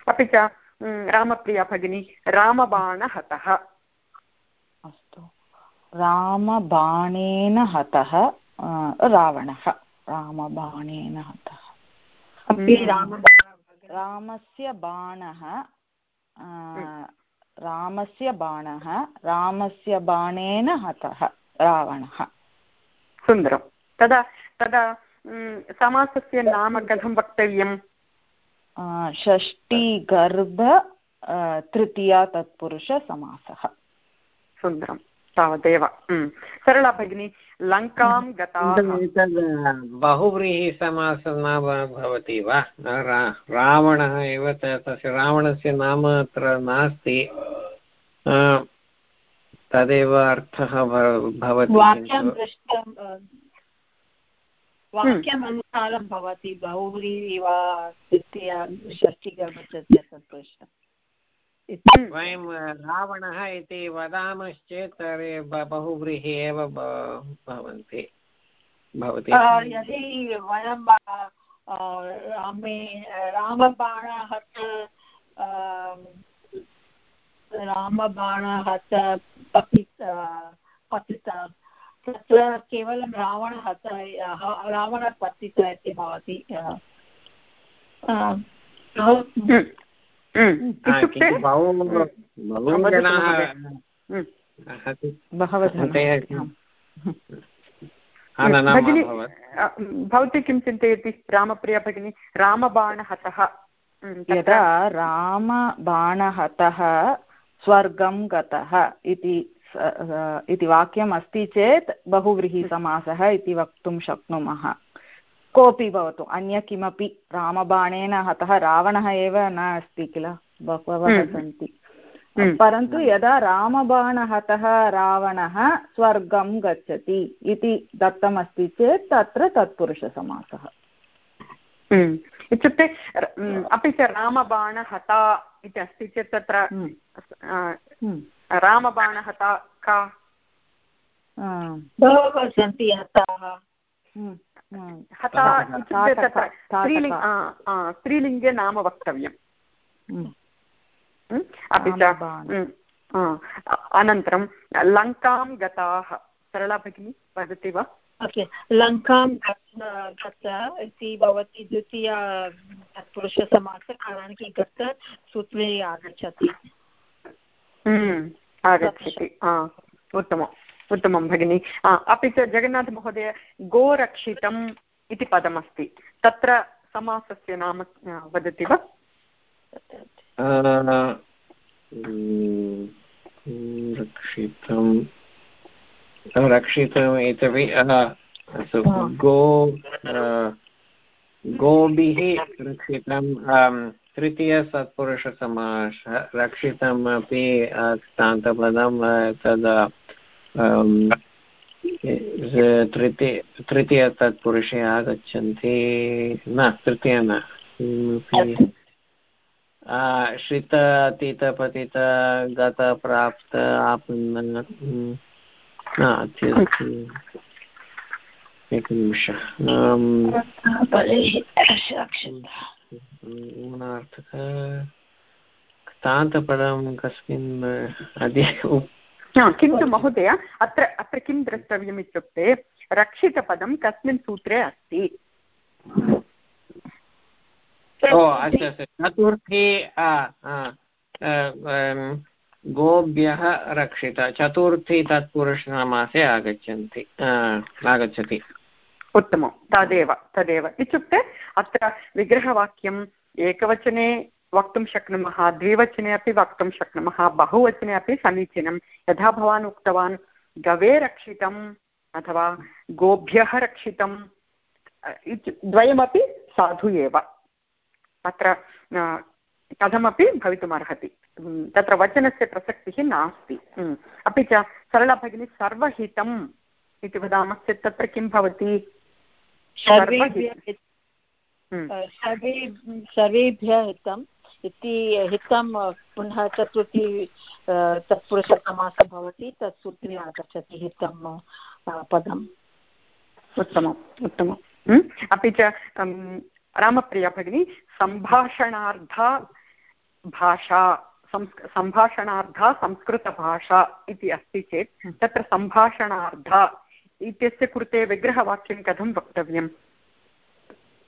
अपि च रामप्रिया भगिनी, रामबाणहतः। रामबाणेन हतः रावणः। रामबाणेन हतः। रामस्य बाणः रामस्य बाणः रामस्य बाणेन हतः रावणः। सुन्दरं तदा तदा समासस्य नाम कथं वक्तव्यं षष्टिगर्भ तृतीया तत्पुरुषसमासः। सुन्दरं तावदेव। सरला भगिनी लङ्कां गता। बहुव्रीहिसमासः न भवति वा? रावणः एव तस्य रावणस्य नाम अत्र नास्ति। तदेव अर्थः भवति। वाक्यमनुसारं भवति। बहुव्रीहि वा तृतीया षष्टिगर्भस्य तत्पुरुष वयं रावणः इति वदामश्चेत् बहुव्रीहि एव भवन्ति भवति। यदि वयं रामे रामबाणः रामबाणः पतिता तत्र केवलं रावणः रावणपतित इति भवति भगिनी भवती किं चिन्तयति रामप्रिया भगिनी रामबाणहतः यदा रामबाणहतः स्वर्गं गतः इति इति वाक्यम् अस्ति चेत् बहुव्रीहिसमासः इति वक्तुं शक्नुमः कोऽपि भवतु। अन्य किमपि रामबाणेन हतः रावणः एव न अस्ति किल? बहवः हम्म। सन्ति। परन्तु यदा रामबाणहतः रावणः स्वर्गं गच्छति इति दत्तमस्ति चेत् तत्र तत्पुरुषसमासः। हम्म। इत्युक्ते अपि च रामबाणहता इति अस्ति चेत् तत्र हम्म। रामबाणहता का? बहवः सन्ति हताः। हता इत्युक्ते तत्र स्त्रीलिङ्ग स्त्रीलिङ्गे नाम वक्तव्यम्। अपि च अनन्तरं लङ्कां गताः। सरला भगिनी वदति वा? ओके लङ्कां गत इति भवति द्वितीया तत्पुरुषसमासः कारणं गत सूत्रे आगच्छति। आगच्छति उत्तमम्। उत्तमं भगिनि। अपि च जगन्नाथमहोदय गोरक्षितम् इति पदमस्ति। तत्र समासस्य नाम वदति वा? रक्षितं रक्षितम् इत्यपि गो गोभिः रक्षितं तृतीयसत्पुरुषसमासः रक्षितम् अपि क्तान्तपदं तद् तृतीय तृतीय तत्पुरुषे आगच्छन्ति न तृतीय न श्रित अतीतपतित गत प्राप्त आपन्न एकनिमिषः क्तान्तपदं कस्मिन् अद्य किन्तु महोदय अत्र अत्र किं द्रष्टव्यम् इत्युक्ते रक्षितपदं कस्मिन् सूत्रे अस्ति। चतुर्थी गोभ्यः रक्षित। चतुर्थी तत्पुरुषसमासे आगच्छन्ति आगच्छति। उत्तमं। तदेव तदेव। इत्युक्ते अत्र विग्रहवाक्यम् एकवचने वक्तुं शक्नुमः द्विवचने अपि वक्तुं शक्नुमः बहुवचने अपि समीचीनं। यथा भवान् उक्तवान् गवे रक्षितम् अथवा गोभ्यः रक्षितं द्वयमपि साधु एव। अत्र कथमपि भवितुमर्हति। तत्र वचनस्य प्रसक्तिः नास्ति। अपि च सरला भगिनी सर्वहितम् इति वदामश्चेत् तत्र किं भवति? सर्वेभ्यः हितम्। इति हितं पुनः चतुर्थी तत्पुरुषसमासः भवति तत् सूत्रे आगच्छति हितं पदम्। उत्तमम् उत्तमम्। अपि च रामप्रिया भगिनी सम्भाषणार्था भाषा सम्भाषणार्था संस्कृतभाषा इति अस्ति चेत् तत्र सम्भाषणार्था इत्यस्य कृते विग्रहवाक्यं कथं वक्तव्यम्?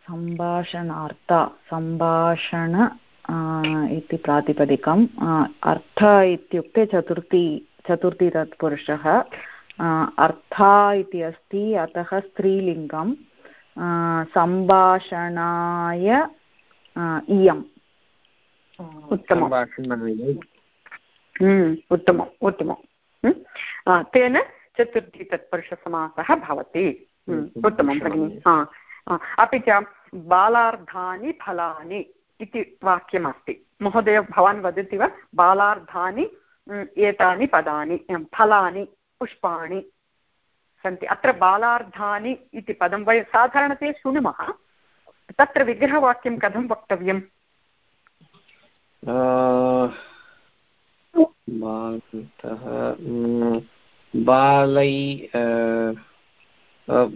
सम्भाषणार्थ सम्भाषण इति प्रातिपदिकम्। अर्थ इत्युक्ते चतुर्थी चतुर्थी तत्पुरुषः। अर्था इति अस्ति अतः स्त्रीलिङ्गं सम्भाषणाय इयम्। उत्तमम्। उत्तमम् उत्तमं तेन चतुर्थी तत्पुरुषसमासः भवति। उत्तमं भगिनि। अपि च बालार्धानि फलानि। इति वाक्यमस्ति। महोदय, भवान् वदति वा? बालार्धानि एतानि पदानि फलानि, पुष्पाणि सन्ति। अत्र बालार्धानि इति पदं वयं साधारणतया शृणुमः। तत्र विग्रहवाक्यं कथं वक्तव्यम्? बालै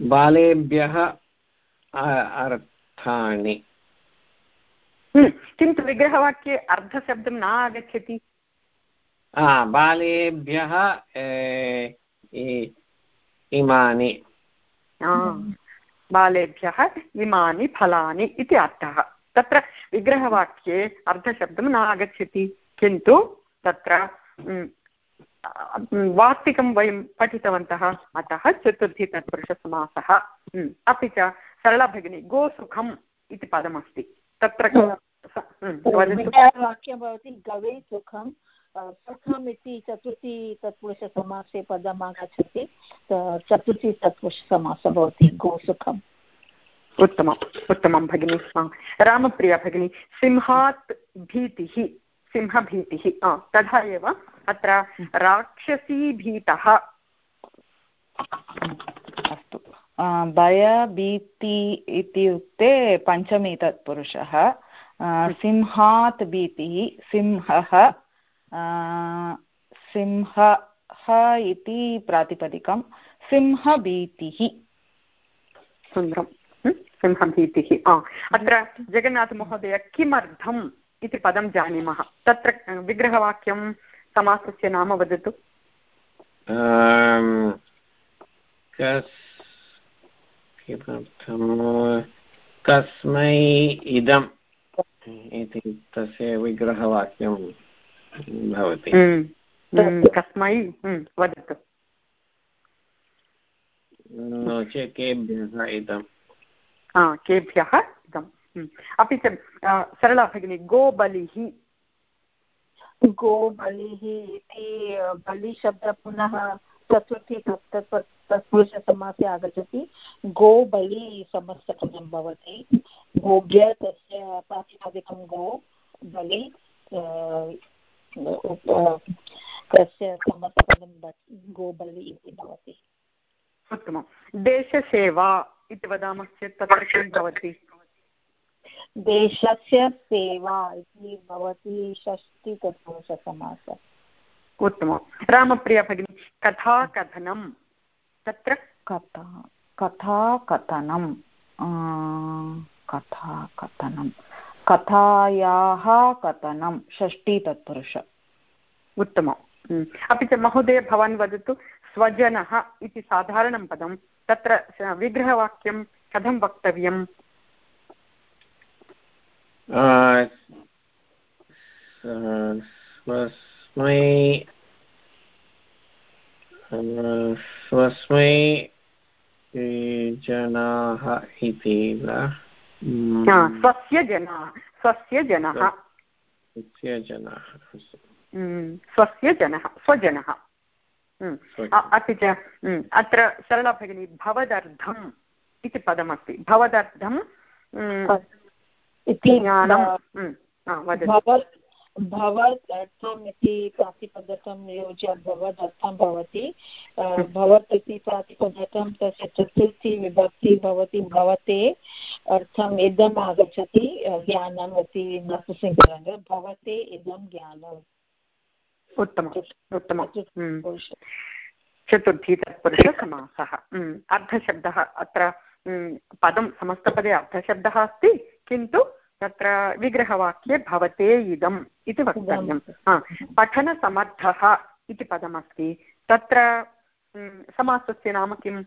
बालेभ्यः अर्थानि किन्तु विग्रहवाक्ये अर्धशब्दं न आगच्छति। बालेभ्यः इमानि। बालेभ्यः इमानि फलानि इति अर्थः। तत्र विग्रहवाक्ये अर्धशब्दं न आगच्छति किन्तु तत्र वार्तिकं वयं पठितवन्तः अतः चतुर्थी तत्पुरुषसमासः अपि च सरला भगिनी गोसुखम् इति पदमस्ति। तत्र वाक्यं भवति गवे सुखं। सुखम् इति चतुर्थी तत्पुरुषसमासे पदम् आगच्छति चतुर्थी तत्पुरुषसमासः भवति गोसुखम् उत्तमम् उत्तमं भगिनि रामप्रिया भगिनी सिंहात् भीतिः सिंहभीतिः तथा एव अत्र राक्षसीभीतः अस्तु। भयभीति इत्युक्ते पञ्चमी तत्पुरुषः। सिंहात् भीतिः सिंहः सिंहः इति प्रातिपदिकं सिंहभीतिः। सुन्दरं सिंहभीतिः। अत्र जगन्नाथमहोदय किमर्थम् इति पदं जानीमः? तत्र विग्रहवाक्यं समासस्य नाम वदतु। कस्मै इदम्। इति तस्य विग्रहवाक्यं भवति। कस्मै वदतु। नो चेत् केभ्यः इदं केभ्यः इदम्? अपि च सरला भगिनी गोबलिः। गोबलिः इति बलिशब्दः पुनः चतुर्थी तत्पुरुषसमासे आगच्छति गोबलि समस्तपदं भवति। गोभ्य तस्य प्रातिपदिकं गो बलि तस्य समस्तपदं गोबलि इति भवति। उत्तमं देशसेवा इति वदामः चेत् तत्र किं भवति? देशस्य सेवा इति भवति षष्टितत्पुरुषसमासः उत्तमं रामप्रिया भगिनी कथाकथनं तत्र कथा कथाकथनं कथाकथनं कथायाः कथनं षष्टि तत्पुरुष उत्तमम् अपि च महोदय भवान् वदतु स्वजनः इति साधारणं पदं तत्र विग्रहवाक्यं कथं वक्तव्यम्? स्वस्मै स्वस्मै जनाः इति वा स्वस्य जनाः स्वस्य जनः स्वस्य जनाः स्वस्य जनः स्वजनः अपि च अत्र सरला भगिनी भवदर्थम् इति पदमस्ति. भवदर्थं इति ज्ञानं भवत् अर्थम् इति प्रातिपदकं योज्य भवद् अर्थं भवति। भवत् इति प्रातिपदकं तस्य चतुर्थी विभक्ति भवति भवते। अर्थम् इदम् आगच्छति ज्ञानम् इति नपुंसकलिङ्ग। भवते इदं ज्ञानम्। उत्तमम् उत्तमं चतुर्थी तत्पुरुषसमासः अर्धशब्दः अत्र पदं समस्तपदे अर्धशब्दः अस्ति किन्तु तत्र विग्रहवाक्ये भवते इदम् इति वक्तव्यं पठनसमर्थः इति पदमस्ति। तत्र समासस्य नाम किम्?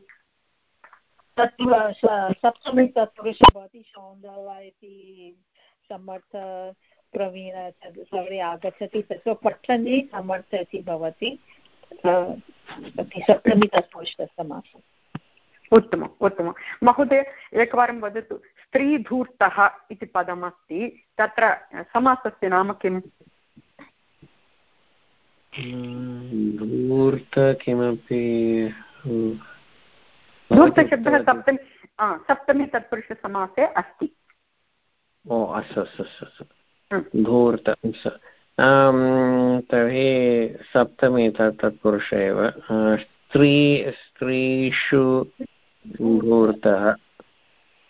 इति समर्थ प्रवीण सर्वे आगच्छति तत्र पठने समर्थ इति भवति सप्तमी तत्पुरुषसमासः उत्तमम् उत्तमं महोदय एकवारं वदतु स्त्रीधूर्तः इति पदमस्ति। तत्र समासस्य नाम किम्? धूर्त किमपि धूर्तशब्दः सप्तमी सप्तमी तत्पुरुषसमासे अस्ति। ओ अस्तु अस्तु अस्तु अस्तु। धूर्त तर्हि सप्तमी तत्पुरुष एव। स्त्री स्त्रीषु भूतः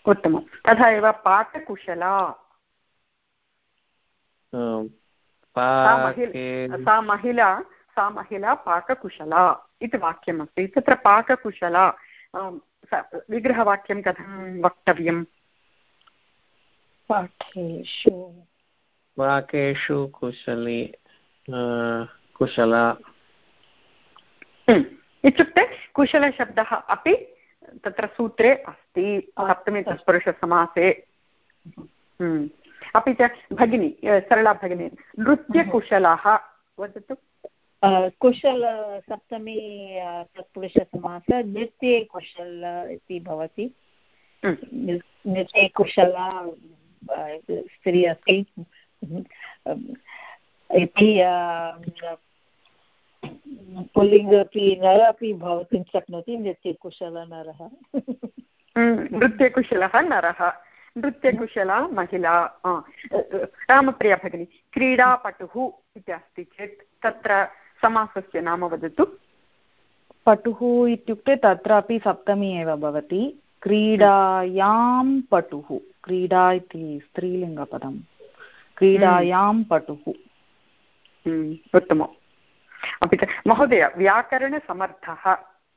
उत्तमं। तथा एव पाककुशला। सा महिला सा महिला पाककुशला इति वाक्यमस्ति। तत्र पाककुशला विग्रहवाक्यं कथं वक्तव्यम्? पाठेषु वाकेषु कुशली कुशला। इत्युक्ते कुशलशब्दः अपि तत्र सूत्रे अस्ति सप्तमी तत्पुरुषसमासे हम्म। अपि च भगिनी सरला भगिनी नृत्यकुशलः वदतु। कुशल सप्तमी तत्पुरुषसमास नृत्ये कुशल इति भवति। हम्म। नृत्ये कुशला स्त्री अस्ति। इति पुल्लिङ्ग अपि नर अपि भवितुं शक्नोति नृत्यकुशलनरः नृत्यकुशलः नरः। नृत्यकुशला महिला। रामप्रिया भगिनी क्रीडापटुः इति अस्ति चेत् तत्र समासस्य नाम वदतु। पटुः इत्युक्ते तत्रापि सप्तमी एव भवति। क्रीडायां पटुः। क्रीडा इति स्त्रीलिङ्गपदं। क्रीडायां पटुः। उत्तमम्। अपि च महोदय व्याकरणसमर्थः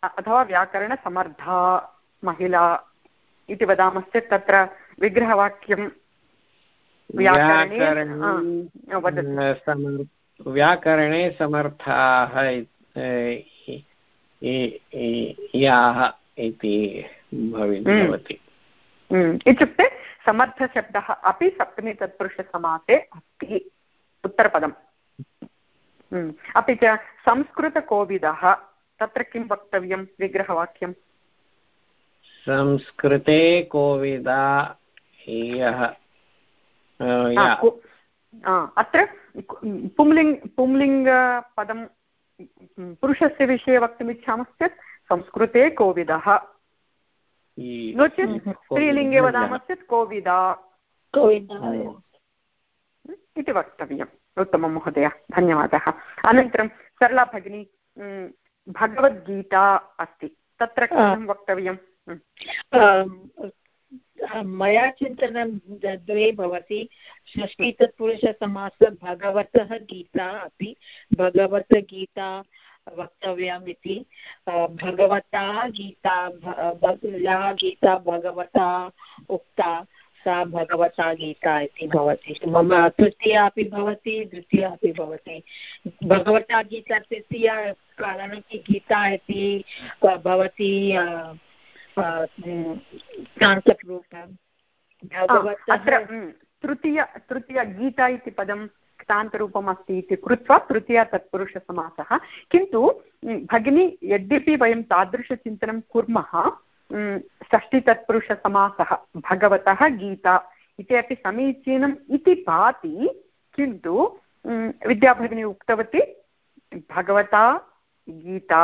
अथवा व्याकरणसमर्था महिला इति वदामश्चेत् तत्र विग्रहवाक्यं व्याकरणे समर्थाः याः इति हम्म। भवति हम्म। इत्युक्ते समर्थशब्दः अपि सप्तमी तत्पुरुषसमासे अस्ति उत्तरपदम्। अपि च संस्कृतकोविदः तत्र किं वक्तव्यं विग्रहवाक्यं संस्कृते कोविदा यः अत्र पुंलिङ्ग् पुंलिङ्गपदं पुरुषस्य विषये वक्तुमिच्छामश्चेत् संस्कृते कोविदः। नो चेत् हम्म। स्त्रीलिङ्गे वदामश्चेत् कोविदा। इति वक्तव्यम्। उत्तमं महोदय धन्यवादः। अनन्तरं सरला भगिनी भगवद्गीता अस्ति। तत्र कथं वक्तव्यं मया चिन्तनं द्वे भवति। षष्टितत्पुरुषसमास भगवतः गीता अपि भगवद्गीता वक्तव्यम् इति। भगवता गीता या गीता भगवता उक्ता। सा भगवता गीता इति भवति। मम तृतीया अपि भवति द्वितीया अपि भवति। भगवता गीता तृतीया कारणं कि गीता इति भवति क्रान्तरूपं अत्र तृतीय तृतीय गीता इति पदं क्तान्तरूपम् अस्ति इति कृत्वा तृतीया तत्पुरुषसमासः। किन्तु भगिनी यद्यपि वयं तादृशचिन्तनं कुर्मः षष्टितत्पुरुषसमासः भगवतः गीता इति अपि समीचीनम् इति भाति किन्तु विद्याभगिनी उक्तवती भगवता गीता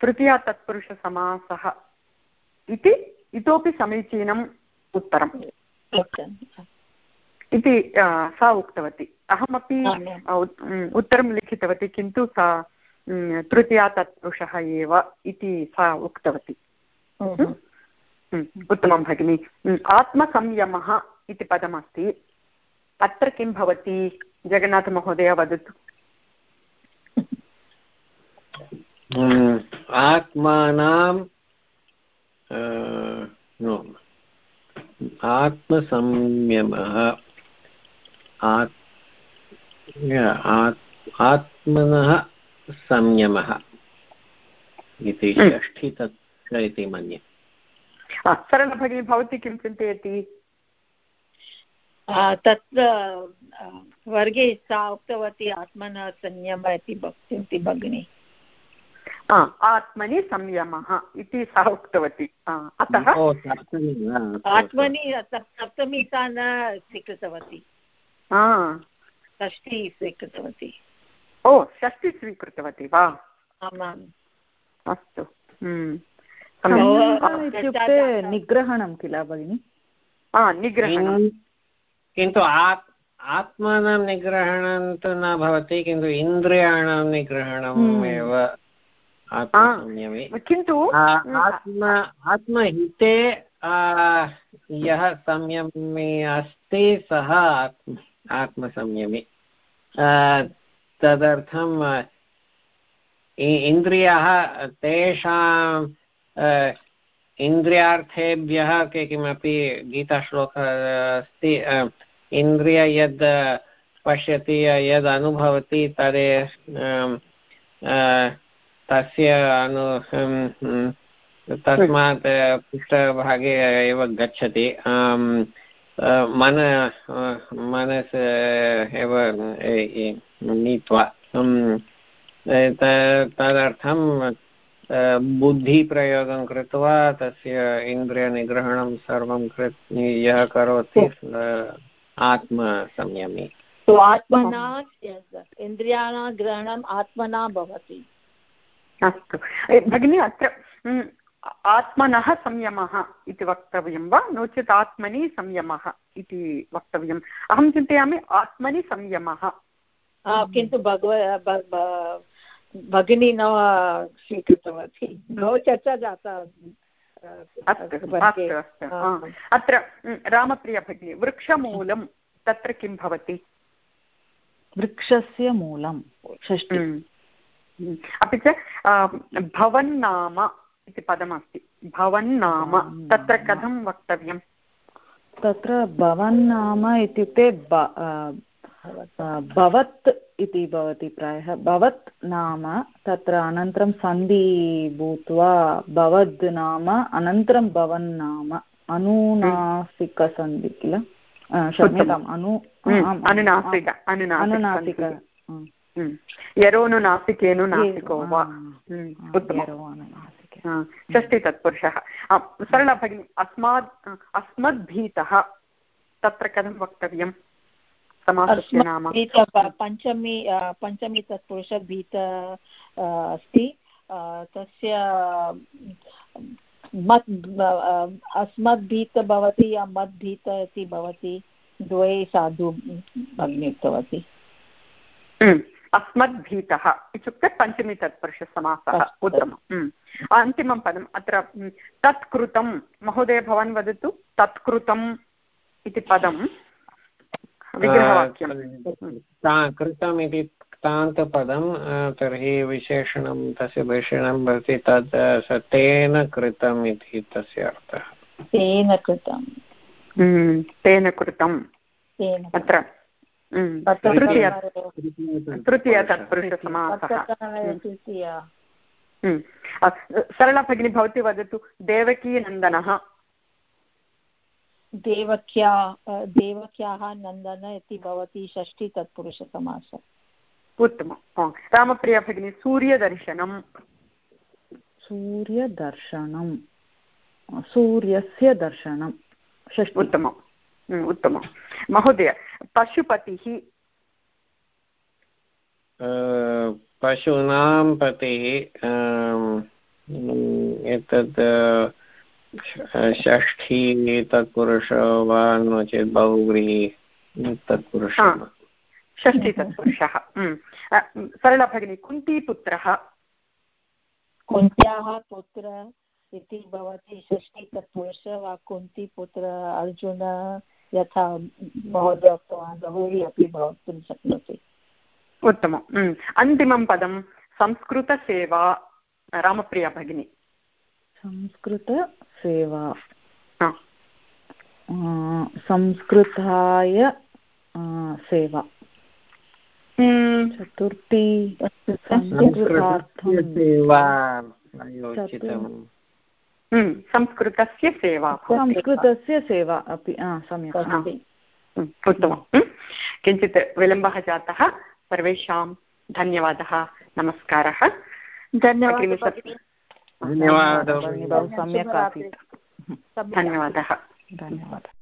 तृतीया तत्पुरुषसमासः इति इतोपि समीचीनम् उत्तरम् इति सा उक्तवती। अहमपि उत्तरं लिखितवती किन्तु सा तृतीया तत्पुरुषः एव इति सा उक्तवती उत्तमं भगिनि आत्मसंयमः इति पदमस्ति अत्र किं भवति जगन्नाथमहोदय वदतु आत्मानां आत्मसंयमः आत्मनः संयमः इति हम्म। षष्ठी इति मन्ये। सरलभगिनी भवती किं चिन्तयति? तत्र वर्गे सा उक्तवती आत्मनः संयमः इति वक्ष्यन्ति भगिनी। आत्मनि संयमः इति सा उक्तवती। अतः आत्मनि सप्तमी सा न स्वीकृतवती। षष्ठी स्वीकृतवती। ओ षष्टि स्वीकृतवती वा। आमाम्। अस्तु हम्म। इत्युक्ते निग्रहणं किल भगिनि? निग्रहणं किन्तु आत्मानं निग्रहणं तु न भवति किन्तु इन्द्रियाणां निग्रहणम् हम्म। एव किन्तु आत्म आत्महिते यः संयमी अस्ति सः आत्मसंयमी। तदर्थं इन्द्रियाः तेषां इन्द्रियार्थेभ्यः के, किमपि गीताश्लोकः अस्ति इन्द्रिय यद् पश्यति यद् अनुभवति, तदे तस्य अनु तस्मात् पृष्ठभागे एव गच्छति मन मनस एव नीत्वा तदर्थं बुद्धिप्रयोगं कृत्वा तस्य इन्द्रियनिग्रहणं सर्वं कृ यः करोति आत्मसंयमी तो आत्मना इन्द्रियाणां ग्रहणम् आत्मना भवति अस्तु भगिनि अत्र आत्मनः संयमः इति वक्तव्यं वा? नो चेत् आत्मनि संयमः इति वक्तव्यम्। अहं चिन्तयामि आत्मनि संयमः। किन्तु भगव भगिनी न स्वीकृतवती। बहु चर्चा जाता। अस्तु अस्तु अत्र रामप्रिया भगिनी वृक्षमूलं तत्र किं भवति? वृक्षस्य मूलं षष्टि अपि च भवन्नाम इति पदमस्ति। भवन्नाम तत्र कथं वक्तव्यं तत्र भवन्नाम इत्युक्ते भवत् इति भवति प्रायः। भवत् नाम तत्र अनन्तरं सन्धि भूत्वा भवद् नाम अनन्तरं भवन् नाम अनुनासिकसन्धि किल? क्षम्यताम् अनु अनुनासिक अनुनासिक यरोनुनासिकेनु नासिको वा। षष्टि तत्पुरुषः सरला भगिनि अस्मात् अस्मद्भीतः तत्र कथं वक्तव्यं? समासस्य नाम। पञ्चमी पञ्चमी तत्पुरुष भीत अस्ति। तस्य मत् अस्मद्भीत भवति या मद्भीत इति भवति। द्वे साधु भगिनी उक्तवती। अस्मद्भीतः इत्युक्ते पञ्चमी तत्पुरुषसमासः उत्तमम् अन्तिमं पदम् अत्र तत्कृतं। महोदय भवान् वदतु तत्कृतम् इति पदं विग्रहवाक्यं कृतम् इति तान्तपदं तर्हि विशेषणं तस्य विशेषणं भवति तद् तेन कृतम् इति तस्य अर्थः। तेन कृतं तेन कृतम्। अत्र तृतीय तत्पुरुषसमासः सरला भगिनी भवती वदतु देवकीनन्दनः? देवक्या देवक्याः नन्दन इति भवति षष्ठी तत्पुरुषसमासः। उत्तमं रामप्रिया भगिनी सूर्यदर्शनं सूर्यदर्शनं सूर्यस्य दर्शनं षष्ठी। उत्तमम्। उत्तमं महोदय पशुपतिः पशूनां पतिः एतत् षष्ठी तत्पुरुष वा नो चेत् बहुव्रीहि तत्पुरुषः षष्ठी तत्पुरुषः सरला भगिनी कुन्तीपुत्रः कुन्त्याः पुत्र इति भवति षष्ठी तत्पुरुष वा कुन्तीपुत्र अर्जुन यथा महोदय उक्तवान् बहुभिः अपि भवितुं शक्नोति। उत्तमम्। अन्तिमं पदं संस्कृतसेवा रामप्रिया भगिनी। संस्कृतसेवा। संस्कृताय सेवा। चतुर्थी संस्कृतार्थं। संस्कृतस्य सेवा संस्कृतस्य सेवा अपि सम्यक्। उत्तमं किञ्चित् विलम्बः जातः। सर्वेषां धन्यवादः नमस्कारः। धन्यवादः। धन्यवादः।